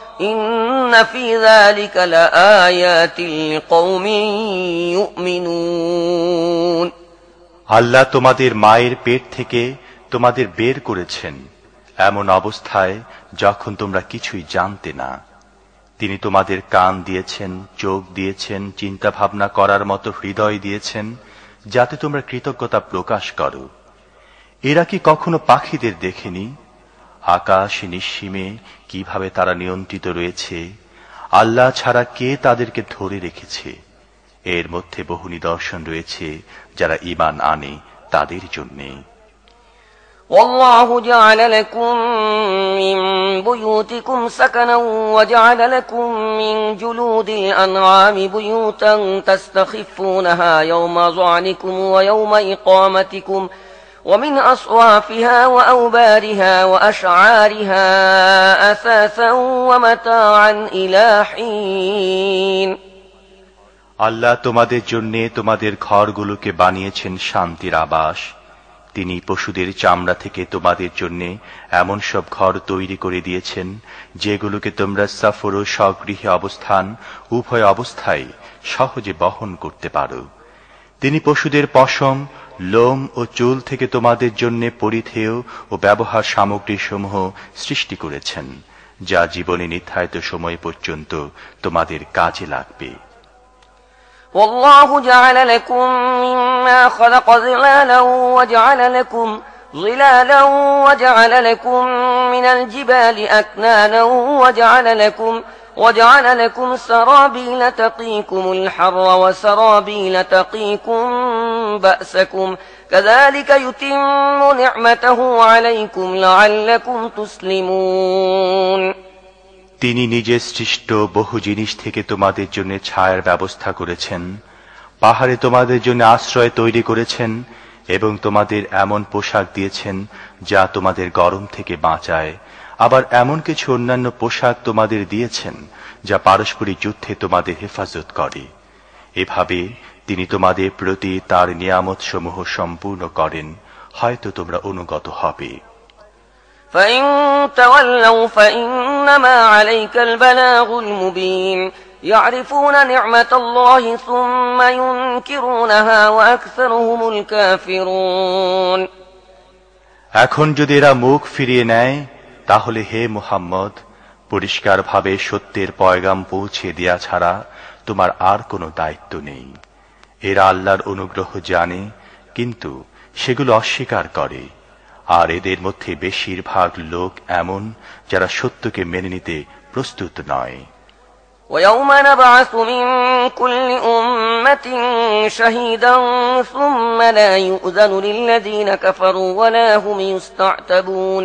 আল্লাহ তোমাদের মায়ের পেট থেকে তোমাদের বের করেছেন এমন অবস্থায় যখন তোমরা কিছুই জানতে না। তিনি তোমাদের কান দিয়েছেন, চোখ দিয়েছেন চিন্তা ভাবনা করার মতো হৃদয় দিয়েছেন, যাতে তোমরা কৃতজ্ঞতা প্রকাশ করো। এরা কি কখনো পাখিদের দেখেনি? আকাশ নিঃসীমে কিভাবে তারা নিয়ন্ত্রিত রয়েছে আল্লাহ ছাড়া কে তাদেরকে ধরে রেখেছে এর মধ্যে বহু নিদর্শন রয়েছে যারা ইমান আনে তাদের জন্যে والله جعل لكم من بيوتكم سكنا وجعل لكم من جلود الأنعام بيوتا تستخفونها يوم ظعنكم ويوم إقامتكم ومن أصوافها وأوبارها وأشعارها أثاثا ومتاعا إلى حين আল্লাহ তোমাদের জন্য তোমাদের ঘরগুলোকে বানিয়েছেন শান্তির আবাস তিনি পশুদের চামড়া থেকে তোমাদের জন্য এমন সব ঘর তৈরি করে দিয়েছেন যেগুলোকে তোমরা সফর ও স্বগৃহে অবস্থান উভয় অবস্থায় সহজে বহন করতে পারো তিনি পশুদের পশম লোম ও চুল থেকে তোমাদের জন্য পরিধেয় ও ব্যবহার সামগ্রী সমূহ সৃষ্টি করেছেন যা জীবনে নির্ধারিত সময় পর্যন্ত তোমাদের কাজে লাগবে والله جعل لكم مما خلق ظلالا وجعل لكم ظلالا وجعل لكم من الجبال أكنانا وجعل لكم وجعل لكم سرابيل تقيكم الحر وسرابيل تقيكم بأسكم كذلك يتم نعمته عليكم لعلكم تسلمون তিনি নিজে সৃষ্ট বহু জিনিস থেকে তোমাদের জন্য ছায়ার ব্যবস্থা করেছেন পাহাড়ে তোমাদের জন্য আশ্রয় তৈরি করেছেন এবং তোমাদের এমন পোশাক দিয়েছেন যা তোমাদের গরম থেকে বাঁচায় আবার এমন কিছু অন্যান্য পোশাক তোমাদের দিয়েছেন যা পারস্পরিক যুদ্ধে তোমাদের হেফাজত করে এভাবে তিনি তোমাদের প্রতি তার নিয়ামত সমূহ সম্পূর্ণ করেন হয়তো তোমরা অনুগত হবে فإن تولوا فإنما عليك البلاغ المبين يعرفون نعمة الله ثم ينكرونها وأكثرهم الكافرون এখন যদি এরা মুখ ফিরিয়ে নেয় তাহলে হে মুহাম্মদ পরিষ্কারভাবে সত্যের পয়গাম পৌঁছে দেয়া ছাড়া তোমার আর কোনো দায়িত্ব নেই এরা আল্লাহর অনুগ্রহ জানে কিন্তু সেগুলো অস্বীকার করে আর এদের মধ্যে বেশিরভাগ লোক এমন যারা সত্যকে মেনে নিতে প্রস্তুত নয় ويوم نبعث من كل أمة شهيدا ثم لا يؤذن للذين كفروا ولا هم يستعتبون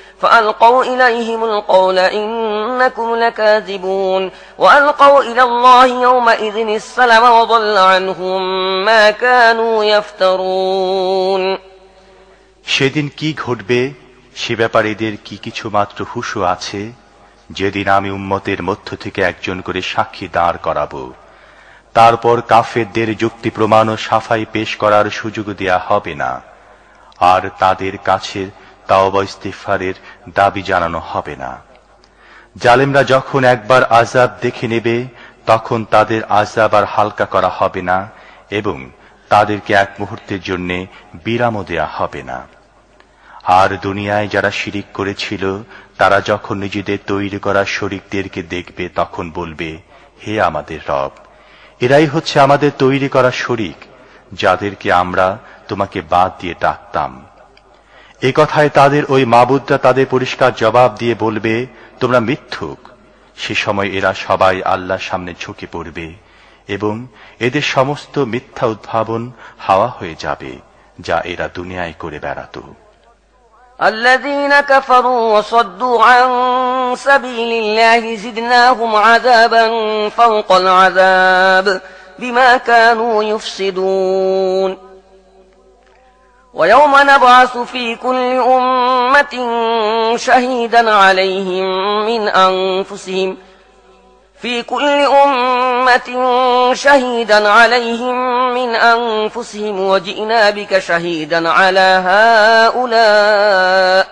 فألقوا إليهم القول إنكم لكاذبون وألقوا إلى الله يومئذ السلام وضل عنهم ما كانوا يفترون সেদিন কি ঘটবে সে ব্যাপারে এদের কি কিছু মাত্র হুশু আছে যেদিন আমি উম্মতের মধ্য থেকে একজন করে সাক্ষী দাঁড় করাবো তারপর কাফেরদের যুক্তি প্রমাণ ও সাফাই পেশ করার সুযোগ দেয়া হবে না আর তাদের কাছে তাওবা ইস্তিফারের দাবি জানানো হবে না। জালেমরা যখন একবার আজাব দেখে নেবে, তখন তাদের আজাব আর হালকা করা হবে না এবং তাদেরকে এক মুহূর্তের জন্য বিরামও দেয়া হবে না। আর দুনিয়ায় যারা শিরিক করেছিল, তারা যখন নিজেদের তৈরি করা শরিকদেরকে দেখবে, তখন বলবে, হে আমাদের রব, এরাই হচ্ছে আমাদের তৈরি করা শরিক, যাদেরকে আমরা তোমাকে বাদ দিয়ে ডাকতাম। এ কথায় তাদের ওই মাবুদরা তাদের পরিষ্কার জবাব দিয়ে বলবে তোমরা মিথ্যুক সে সময় এরা সবাই আল্লাহর সামনে ঝুঁকে পড়বে এবং এদের সমস্ত মিথ্যা উদ্ভাবন হাওয়া হয়ে যাবে যা এরা দুনিয়ায় করে বেড়াত الذين كفروا وصدوا عن سبيل الله زدناهم عذابا فوق العذاب بما كانوا يفسدون ويوم نبعث في كل أمة شهيدا عليهم من أنفسهم. في كل أمة شهيدا عليهم من أنفسهم. وجئنا بك شهيدا على هؤلاء.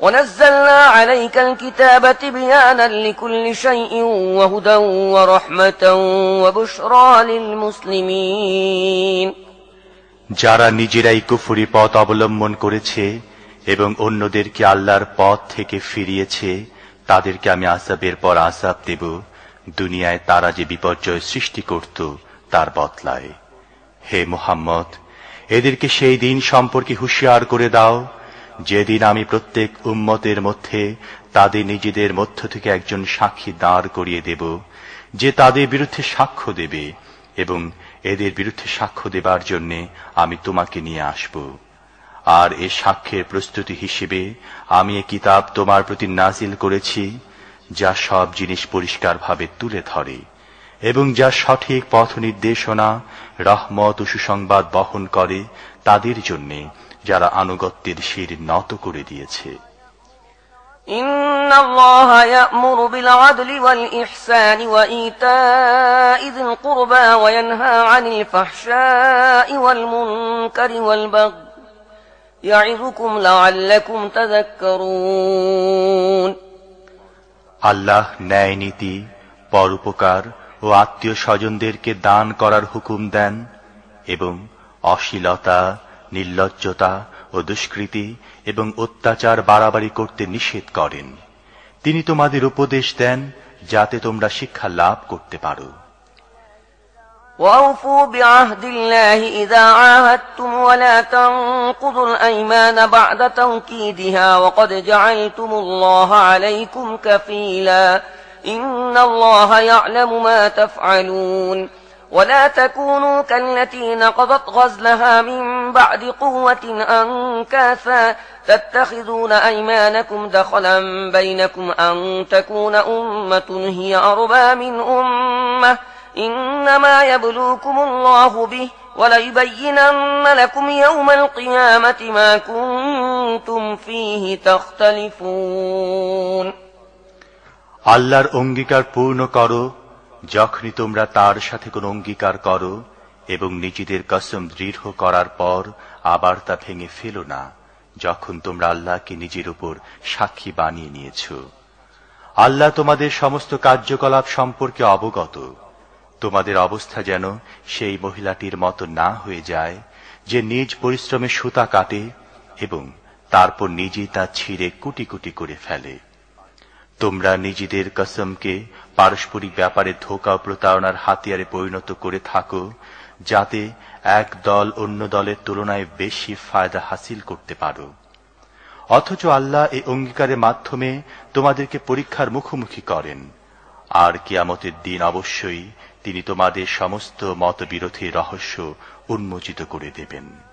ونزلنا عليك الكتاب تبيانا لكل شيء وهدى ورحمة وبشرى للمسلمين. যারা নিজেরাই কুফুরি পথ অবলম্বন করেছে এবং অন্যদেরকে আল্লাহর পথ থেকে ফিরিয়েছে, তাদেরকে আমি আসাবের পর আসাব দেব। দুনিয়ায় তারা যে বিপর্যয় সৃষ্টি করত, তার বদলায়। হে মুহাম্মদ, এদেরকে সেই দিন সম্পর্কে হুঁশিয়ার করে দাও, যেদিন আমি প্রত্যেক উম্মতের মধ্যে তাদের নিজেদের মধ্য থেকে একজন সাক্ষী দাঁড় করিয়ে দেব, যে তাদের বিরুদ্ধে সাক্ষ্য দেবে এবং এদের বিরুদ্ধে সাক্ষ্য দেবার জন্য আমি তোমাকে নিয়ে আসব। আর এ সাক্ষ্যের প্রস্তুতি হিসেবে আমি এ কিতাব তোমার প্রতি নাজিল করেছি, যা সব জিনিস পরিষ্কারভাবে তুলে ধরে, এবং যা সঠিক পথ নির্দেশনা, রহমত ও সুসংবাদ বহন করে তাদের জন্যে, যারা আনুগত্যের শির নত করে দিয়েছে। إن الله يأمر بالعدل والإحسان وإيتاء ذي القربى وينهى عن الفحشاء والمنكر والبغي يعظكم لعلكم تذكرون আল্লাহ ন্যায় নীতি পরোপকার ও আত্মীয় স্বজনদেরকে দান করার হুকুম দেন এবং অশ্লীলতা নির্লজ্জতা ও দুষ্কৃতি এবং অত্যাচার বাড়াবাড়ি করতে নিষেধ করেন তিনি তোমাদের উপদেশ দেন যাতে তোমরা শিক্ষা লাভ করতে পারো وأوفوا بعهد الله إذا عاهدتم ولا تنقضوا الأيمان بعد توكيدها وقد جعلتم الله عليكم كفيلا إن الله يعلم ما تفعلون ولا تكونوا كالتي نقضت غزلها من بعد قوة أنكاثا تتخذون أيمانكم دخلا بينكم أن تكون أمة هي أربى من أمة إنما يبلوكم الله به وليبينن لكم يوم القيامة ما كنتم فيه تختلفون আল্লাহর অঙ্গীকার পূর্ণ করো যখনই তোমরা তার সাথে কোন অঙ্গীকার করো এবং নিজেদের কসম দৃঢ় করার পর আবার তা ভেঙে ফেলো না, যখন তোমরা আল্লাহকে নিজের উপর সাক্ষী বানিয়ে নিয়েছ। আল্লাহ তোমাদের সমস্ত কার্যকলাপ সম্পর্কে অবগত। তোমাদের অবস্থা যেন সেই মহিলাটির মতো না হয়ে যায়, যে নিজ পরিশ্রমে সুতা কাটে এবং তারপর নিজেই তা ছিঁড়ে কুটি কুটি করে ফেলে। তোমরা নিজেদের কসমকে পারস্পরিক ব্যাপারে ধোকা ও প্রতারণার হাতিয়ারে পরিণত করে থাকো, যাতে এক দল অন্য দলের তুলনায় বেশি ফায়দা হাসিল করতে পারো। অথচ আল্লাহ এই অঙ্গীকারের মাধ্যমে তোমাদেরকে পরীক্ষার মুখোমুখি করেন। আর কিয়ামতের দিন অবশ্যই তিনি তোমাদের সমস্ত মতবিরোধী রহস্য উন্মোচিত করে দেবেন।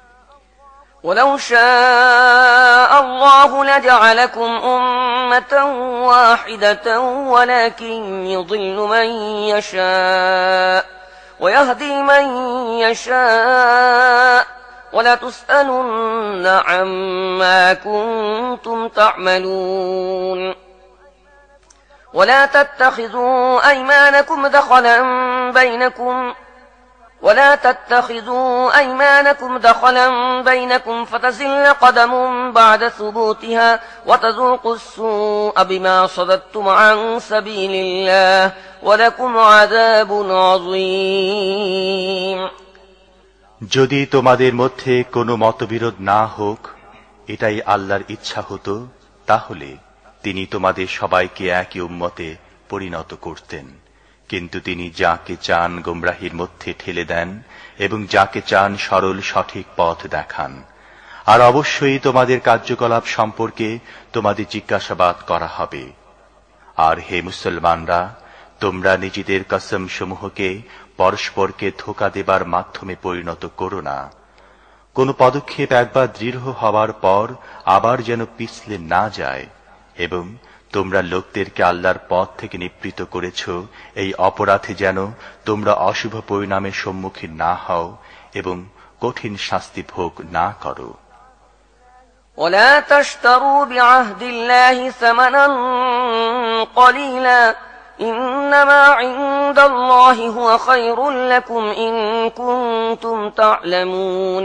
ولو شاء الله لجعلكم أمة واحدة ولكن يضل من يشاء ويهدي من يشاء ولتسألن عما كنتم تعملون ولا تتخذوا أيمانكم دخلا بينكم ولا تتخذوا أيمانكم دخلا بينكم فتزل قدم بعد ثبوتها وتذوقوا السوء بما صددتم عن سبيل الله ولكم عذاب عظيم যদি তোমাদের মধ্যে কোনো মতবিরোধ না হোক এটাই আল্লাহর ইচ্ছা হতো তাহলে তিনি তোমাদের সবাইকে একই উম্মতে পরিণত করতেন কিন্তু তিনি যাকে চান গোমরাহির মধ্যে ঠেলে দেন এবং যাকে চান সরল সঠিক পথ দেখান। আর অবশ্যই তোমাদের কার্যকলাপ সম্পর্কে তোমাদের জিজ্ঞাসাবাদ করা হবে। আর হে মুসলমানরা, তোমরা নিজেদের কসম সমূহকে পরস্পরকে ধোকা দেবার মাধ্যমে পরিণত করো না। কোন পদক্ষেপ একবার দৃঢ় হওয়ার পর আবার যেন পিছলে না যায় এবং তোমরা লোকদেরকে আল্লাহর পথ থেকে নিবৃত করেছ এই অপরাধে যেন তোমরা অশুভ পরিণামের সম্মুখীন না হও এবং কঠিন শাস্তি ভোগ না করো ولا تشتروا بعهد الله ثمنا قليلا إنما عند الله هو خير لكم إن كنتم تعلمون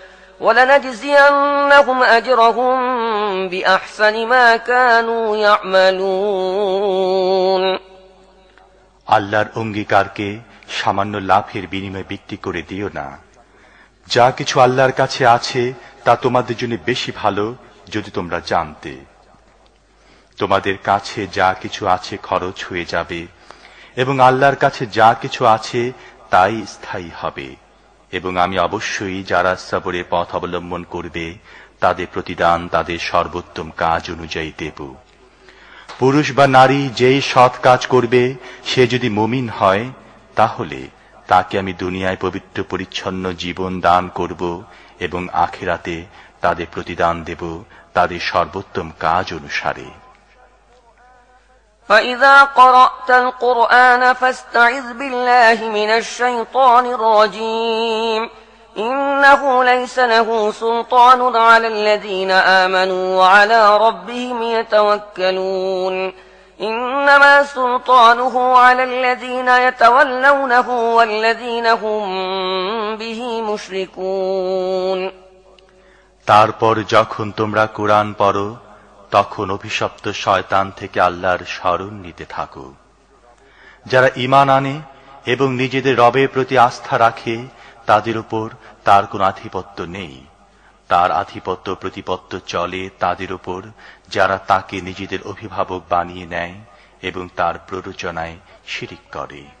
ولنجزينهم أجرهم بأحسن ما كانوا يعملون আল্লাহর অঙ্গীকারকে সামান্য লাভের বিনিময়ে বিক্রি করে দিও না যা কিছু আল্লাহর কাছে আছে তা তোমাদের জন্য বেশি ভালো যদি তোমরা জানতে তোমাদের কাছে যা কিছু আছে খরচ হয়ে যাবে এবং আল্লাহর কাছে যা কিছু আছে তাই স্থায়ী হবে এবং আমি অবশ্যই যারা সবরে পথ অবলম্বন করবে, তাদের প্রতিদান তাদের সর্বোত্তম কাজ অনুযায়ী দেব। পুরুষ বা নারী যেই সৎ কাজ করবে, সে যদি মুমিন হয়, তাহলে তাকে আমি দুনিয়ায় পবিত্র পরিচ্ছন্ন জীবন দান করব এবং আখেরাতে তাদের প্রতিদান দেব তাদের সর্বোত্তম কাজ অনুসারে। فإذا قرأت القرآن فاستعذ بالله من الشيطان الرجيم إنه ليس له سلطان على الذين آمنوا وعلى ربهم يتوكلون إنما سلطانه على الذين يتولونه والذين هم به مشركون তারপর যখন তোমরা কোরআন পড়ো তখন অভিশপ্ত শয়তান থেকে আল্লাহর স্মরণ নিতে থাকো যারা ইমান আনে এবং নিজেদের রবের প্রতি আস্থা রাখে, তাদের উপর তার কোন আধিপত্য নেই। তার আধিপত্য প্রতিপত্ত চলে তাদের উপর, যারা তাকে নিজেদের অভিভাবক বানিয়ে নেয় এবং তার প্ররোচনায় শিরিক করে।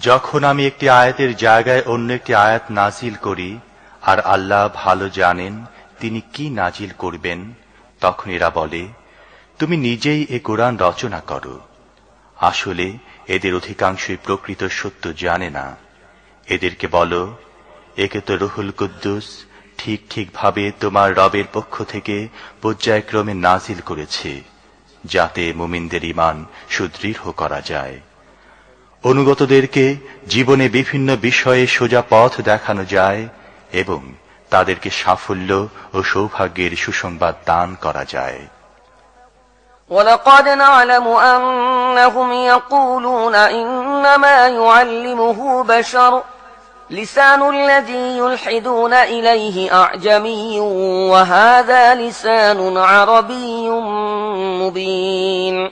যখন আমি একটি আয়াতের জায়গায় অন্য একটি আয়াত নাজিল করি, আর আল্লাহ ভালো জানেন তিনি কি নাজিল করবেন, তখন এরা বলে, তুমি নিজেই এ কোরআন রচনা করো। আসলে এদের অধিকাংশই প্রকৃত সত্য জানে না। এদেরকে বলো, একে তো রুহুল কুদ্দুস ঠিক ঠিকভাবে তোমার রবের পক্ষ থেকে পর্যায়ক্রমে নাজিল করেছে, যাতে মুমিনদের ইমান সুদৃঢ় করা যায়। অনুগতদেরকে জীবনে বিভিন্ন বিষয়ে সোজা পথ দেখানো যায় এবং তাদেরকে সাফল্য ও সৌভাগ্যের সুসংবাদ দান করা যায় ولقد نعلم أنهم يقولون إنما يعلمه بشر لسان الذي يلحدون إليه أعجمي وهذا لسان عربي مبين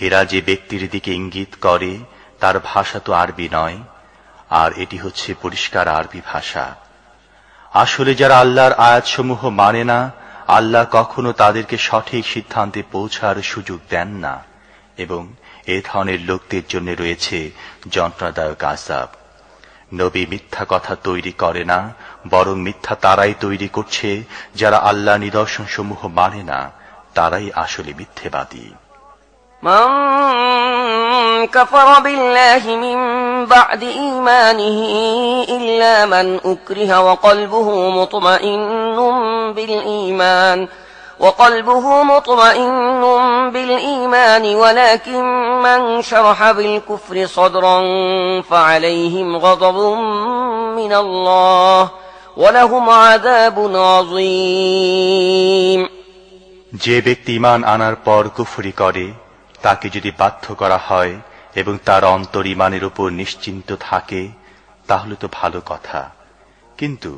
এরা যে ব্যক্তির দিকে ইঙ্গিত করে, তার ভাষা তো আরবি নয়, আর এটি হচ্ছে পরিষ্কার আরবি ভাষা। আসলে যারা আল্লাহর আয়াতসমূহ মানে না, আল্লাহ কখনো তাদেরকে সঠিক সিদ্ধান্তে পৌঁছার সুযোগ দেন না, এবং এ ধরনের লোকদের জন্য রয়েছে যন্ত্রণাদায়ক আজাব নবী মিথ্যা কথা তৈরি করে না, বরং মিথ্যা তারাই তৈরি করছে, যারা আল্লাহ নিদর্শন সমূহ মানে না, তারাই আসলে মিথ্যেবাদী। من كفر بالله من بعد إيمانه إلا من أكره وقلبه مطمئن بالإيمان وقلبه مطمئن بالإيمان ولكن من شرح بالكفر صدرا فعليهم غضب من الله ولهم عذاب عظيم যে ব্যক্তি ইমান আনার পর কুফরি করে তাকে যদি বাধ্য করা হয় এবং তার অন্তর ইমানের উপর নিশ্চিন্ত থাকে তাহলে তো ভালো কথা কিন্তু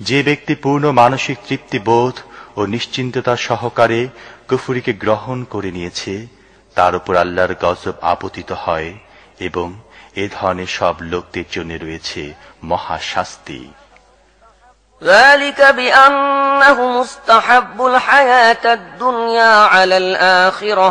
যে ব্যক্তি পূর্ণ মানসিক তৃপ্তি বোধ ও নিশ্চিন্ততা সহকারে কুফুরিকে গ্রহণ করে নিয়েছে তার উপর আল্লাহর গজব আপতিত হয় এবং এ ধরনের সব লোকদের জন্য রয়েছে মহাশাস্তি ذلك بأنه مستحب الحياة الدنيا على الآخرة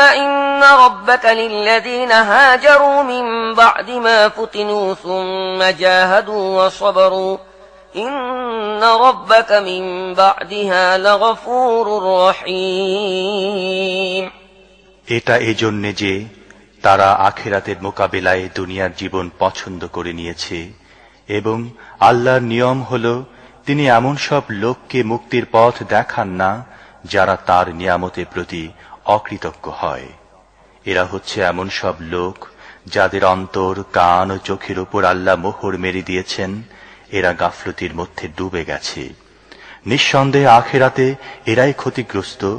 إن ربك للذين هاجروا من بعد ما فتنوا ثم جاهدوا وصبروا إن ربك من بعدها لغفور رحيم এটা এজন্যে যে তারা আখেরাতের মোকাবেলায় দুনিয়ার জীবন পছন্দ করে নিয়েছে এবং আল্লাহর নিয়ম হল তিনি এমন সব লোককে মুক্তির পথ দেখান না যারা তার নিয়ামতের প্রতি অকৃতজ্ঞ হয়। এরা হচ্ছে এমন সব লোক যাদের অন্তর, কান ও চোখের উপর আল্লাহ মোহর মেরে দিয়েছেন। এরা গাফলতির মধ্যে ডুবে গেছে। নিঃসন্দেহে আখেরাতে এরাই ক্ষতিগ্রস্ত।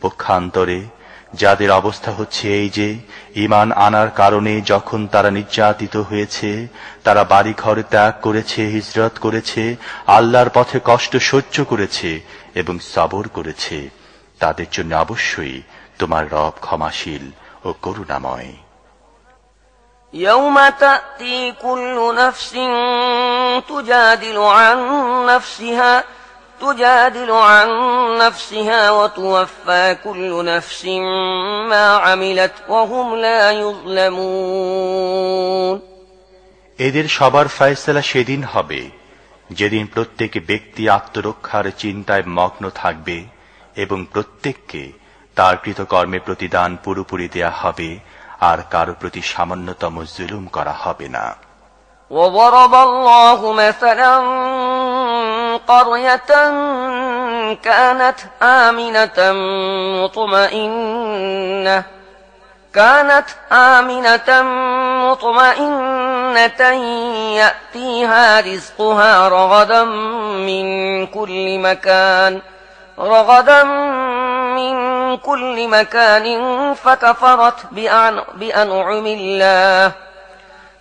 পক্ষান্তরে যাদের অবস্থা হচ্ছে এই যে ইমান আনার কারণে যখন তারা নির্যাতিত হয়েছে, তারা বাড়ি ঘরে ত্যাগ করেছে, হিজরত করেছে, আল্লাহর পথে কষ্ট সহ্য করেছে এবং সবর করেছে। তাদের জন্য অবশ্যই তোমার রব ক্ষমাশীল ও করুণাময় يوم تأتي كل نفس تجادل عن نفسها تجادل عن نفسها وتوفى كل نفس ما عملت وهم لا يظلمون এদের সবার ফয়সলা সেদিন হবে যেদিন প্রত্যেক ব্যক্তি আত্মরক্ষার চিন্তায় মগ্ন থাকবে এবং প্রত্যেককে তার কৃতকর্মে প্রতিদান পুরোপুরি দেয়া হবে আর কারো প্রতি সামান্যতম জুলুম করা হবে না وضرب الله مثلا قرية كانت آمنة مطمئنة كانت آمنة مطمئنة يأتيها رزقها رغدا من كل مكان رغدا من كل مكان فكفرت بأنعم الله.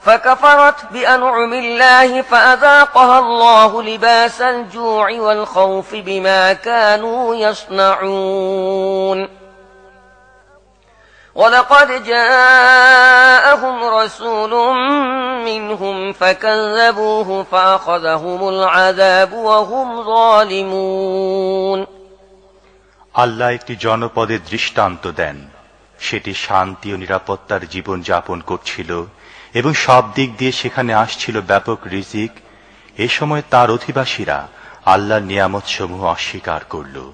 فكفرت بأنعم الله فأذاقها الله لباس الجوع والخوف بما كانوا يصنعون. ولقد جاءهم رسول منهم فكذبوه فأخذهم العذاب وهم ظالمون. আল্লাহ একটি জনপদের দৃষ্টান্ত দেন। সেটি শান্তি ও নিরাপত্তার জীবন যাপন করছিল এবং সব দিক দিয়ে সেখানে আসছিল ব্যাপক রিজিক। এ সময় তার অধিবাসীরা আল্লাহর নিয়ামত সমূহ অস্বীকার করল।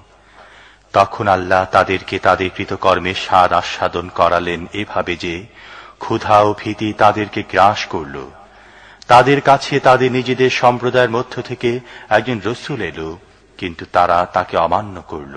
তখন আল্লাহ তাদেরকে তাদের কৃতকর্মের স্বাদ আস্বাদন করালেন এভাবে যে ক্ষুধা ও ভীতি তাদেরকে গ্রাস করল। তাদের কাছে তাদের নিজেদের সম্প্রদায়ের মধ্য থেকে একজন রসুল এলো, কিন্তু তারা তাকে অমান্য করল।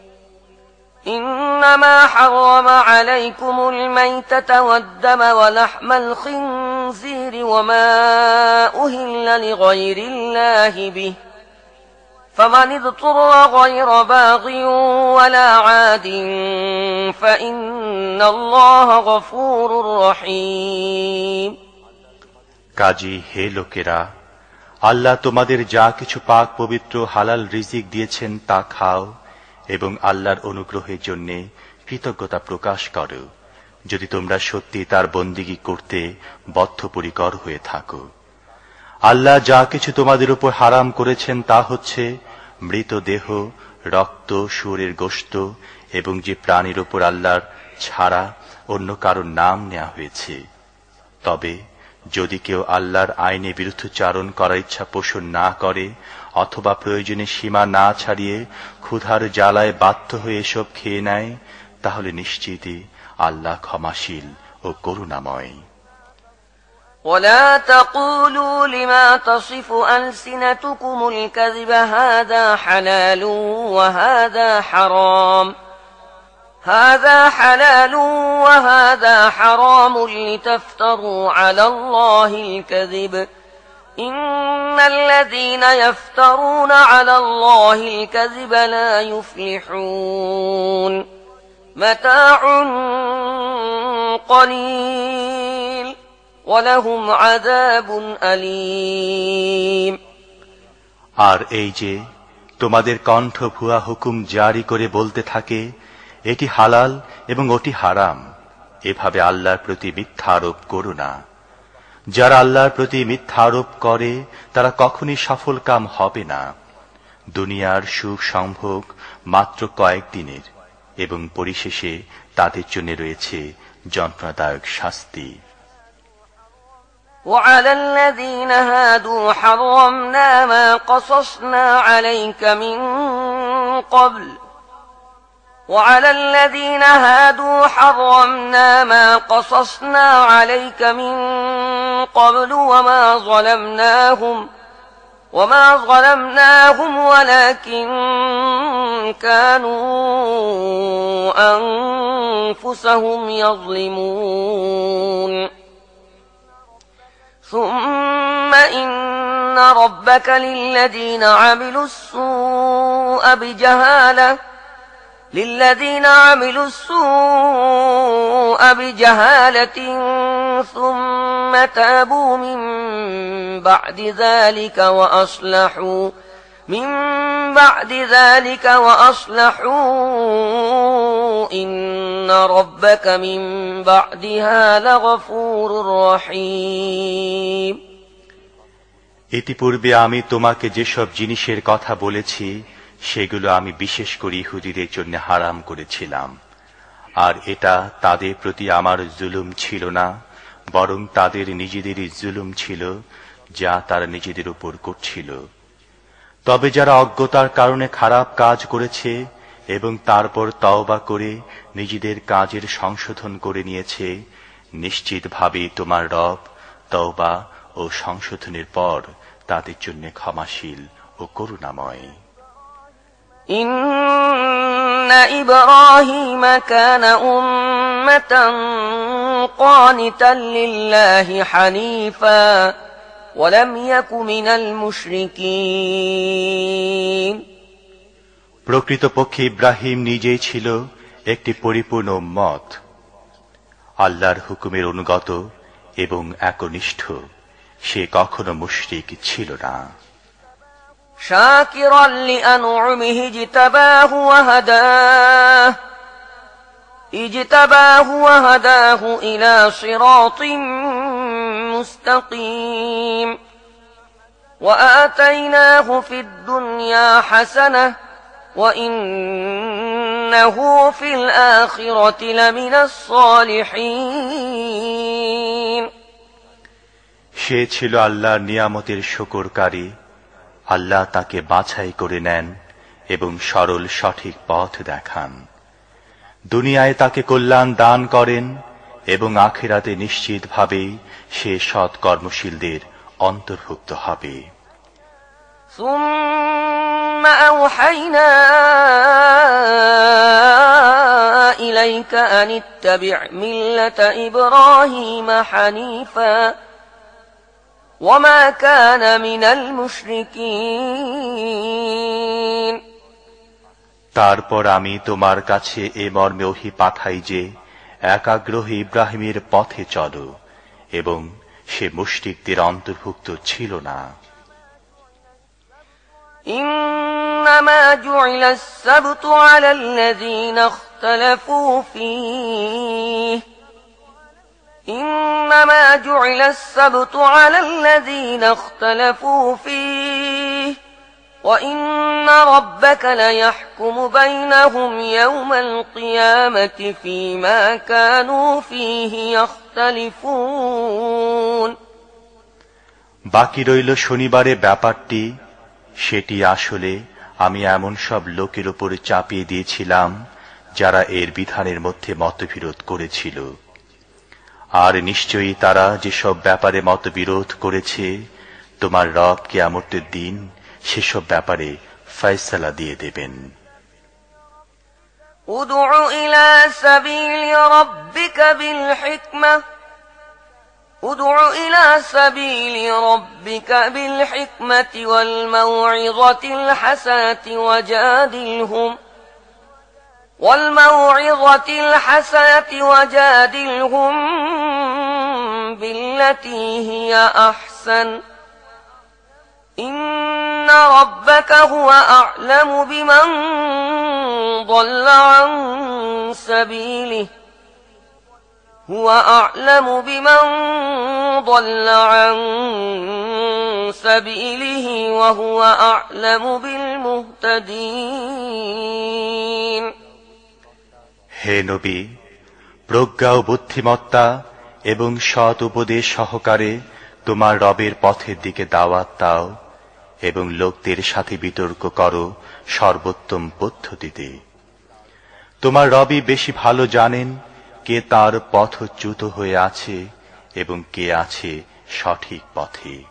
إنما حرم عليكم الميتة والدم ولحم الخنزير وما أهل لغير الله به فمن اضطر غير باغ ولا عاد فإن الله غفور رحيم কাজী হে লোকেরা আল্লাহ তোমাদের যা কিছু পাক পবিত্র হালাল রিজিক দিয়েছেন তা খাও এবং আল্লাহর অনুগ্রহের জন্য কৃতজ্ঞতা প্রকাশ করো। যদি তোমরা সত্যি তার বন্দিগি করতে বদ্ধপরিকর হয়ে থাকো। আল্লাহ যা কিছু তোমাদের উপর হারাম করেছেন তা হচ্ছে মৃতদেহ, রক্ত, সুরের গোস্ত এবং যে প্রাণীর ওপর আল্লাহর ছাড়া অন্য কারোর নাম নেওয়া হয়েছে। তবে যদি কেউ আল্লাহর আইনে বিরুদ্ধচারণ করার ইচ্ছা পোষণ না করে অথবা প্রয়োজনে সীমা না ছাড়িয়ে ক্ষুধার জ্বালায় বাধ্য হয়ে এসব খেয়ে নেয় তাহলে নিশ্চিতই আল্লাহ ক্ষমাশীল ও করুণাময় ولا تقولوا لما تصف ألسنتكم الكذب هذا حلال وهذا حرام هذا حلال وهذا حرام لتفتروا على الله الكذب إن الذين يفترون على الله الكذب لا يفلحون متاع قليل ولهم عذاب أليم আর এই যে তোমাদের কণ্ঠ ভুয়া হুকুম জারি করে বলতে থাকে এটি হালাল এবং ওটি হারাম এভাবে আল্লাহর প্রতি মিথ্যা আরোপ করো না যারা আল্লাহর প্রতি মিথ্যা আরোপ করে তারা কখনই সফল কাম হবে না দুনিয়ার সুখ সম্ভোগ মাত্র কয়েকদিনের এবং পরিশেষে তাদের জন্য রয়েছে যন্ত্রণাদায়ক শাস্তি وعلى الذين هادوا حرمنا ما قصصنا عليك من قبل وعلى الذين هادوا حرمنا ما قصصنا عليك من قبل وما ظلمناهم وما ظلمناهم ولكن كانوا أنفسهم يظلمون. ثم إن ربك للذين عملوا السوء بجهالة للذين عملوا السوء بجهالة ثم تابوا من بعد ذلك وأصلحوا من بعد ذلك وأصلحوا إن ربك من بعدها لغفور رحيم ইতিপূর্বে আমি তোমাকে যেসব জিনিসের কথা বলেছি সেগুলো আমি বিশেষ করে ইহুদিদের জন্য হারাম করেছিলাম। আর এটা তাদের প্রতি আমার জুলুম ছিল না, বরং তাদের নিজেদেরই জুলুম ছিল যা তারা নিজেদের উপর করছিল। তবে যারা অজ্ঞতার কারণে খারাপ কাজ করেছে এবং তারপর তওবা করে নিজেদের কাজের সংশোধন করে নিয়েছে নিশ্চিতভাবে তোমার রব তওবা ও সংশোধনের পর তাদের জন্য ক্ষমাশীল ও করুণাময়। إن إبراهيم كان أمة قانتا لله حنيفا ولم يك من المشركين প্রকৃতপক্ষে ইব্রাহিম নিজেই ছিল একটি পরিপূর্ণ মত আল্লাহর হুকুমের অনুগত এবং একনিষ্ঠ সে কখনো মুশরিক ছিল না شاكرا لأنعمه اجتباه وهداه اجتباه وهداه إلى صراط مستقيم وآتيناه في الدنيا حسنة وإنه في الآخرة لمن الصالحين সে ছিল আল্লাহর নিয়ামতের শুকরকারী আল্লাহ তাকে বাছাই করে নেন এবং সরল সঠিক পথ দেখান দুনিয়ায় তাকে কল্যাণ দান করেন এবং আখেরাতে নিশ্চিতভাবেই সে সৎ কর্মশীলদের অন্তর্ভুক্ত হবে ثم أوحينا إليك أن اتبع ملة إبراهيم حنيفاً وما كان من المشركين তারপর আমি তোমার কাছে এ মর্মে ওহি পাঠাই যে একাগ্রহ ইব্রাহিমের পথে চলো এবং সে মুশরিকদের অন্তর্ভুক্ত ছিল না إنما جعل السبت على الذين اختلفوا فيه إنما جعل السبت على الذين اختلفوا فيه وإن ربك ليحكم بينهم يوم القيامة فيما كانوا فيه يختلفون বাকি রইল শনিবারে ব্যাপারটি সেটি আসলে আমি এমন সব লোকের উপরে চাপিয়ে দিয়েছিলাম যারা এর বিধানের মধ্যে মতবিরোধ করেছিল আর নিশ্চয়ই তারা যেসব ব্যাপারে মতবিরোধ করেছে তোমার রব কেয়ামতের দিন সেসব ব্যাপারে ফয়সালা দিয়ে দেবেন ادع إلى سبيل ربك بالحكمة ادع إلى سبيل ربك بالحكمة والموعظة الحسنة وجادلهم والموعظة الحسنة وجادلهم بالتي هي أحسن. إن ربك هو أعلم بمن ضل عن سبيله. هو أعلم بمن ضل عن سبيله وهو أعلم بالمهتدين. হে নবী, প্রজ্ঞা ও বুদ্ধিমত্তা এবং সৎ উপদেশ সহকারে তোমার রবের পথের দিকে দাওয়াত দাও এবং লোকদের সাথে বিতর্ক করো সর্বোত্তম পদ্ধতিতে। তোমার রবি বেশি ভালো জানেন কে তার পথচ্যুত হয়ে আছে এবং কে আছে সঠিক পথে।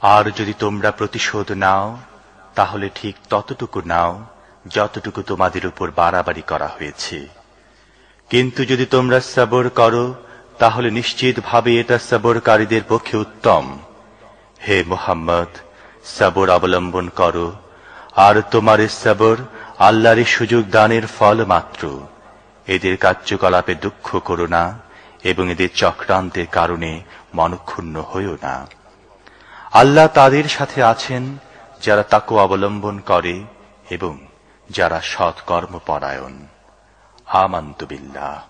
আর যদি তোমরা প্রতিশোধ নাও, তাহলে ঠিক ততটুকু নাও, যতটুকু তোমাদের উপর বাড়াবাড়ি করা হয়েছে। কিন্তু যদি তোমরা সবর করো তাহলে নিশ্চিতভাবে এটা সবরকারীদের পক্ষে উত্তম। হে মোহাম্মদ, সবর অবলম্বন করো, আর তোমার সবর আল্লাহর সুযোগ দানের ফল মাত্র। এদের কার্যকলাপে দুঃখ করো না, এবং এদের চক্রান্তের কারণে মনক্ষুণ্ণ হইও না। আল্লাহ তাদের সাথে আছেন, যারা তাকে অবলম্বন করে এবং যারা সৎকর্মপরায়ণ। আমান্ত বিল্লাহ।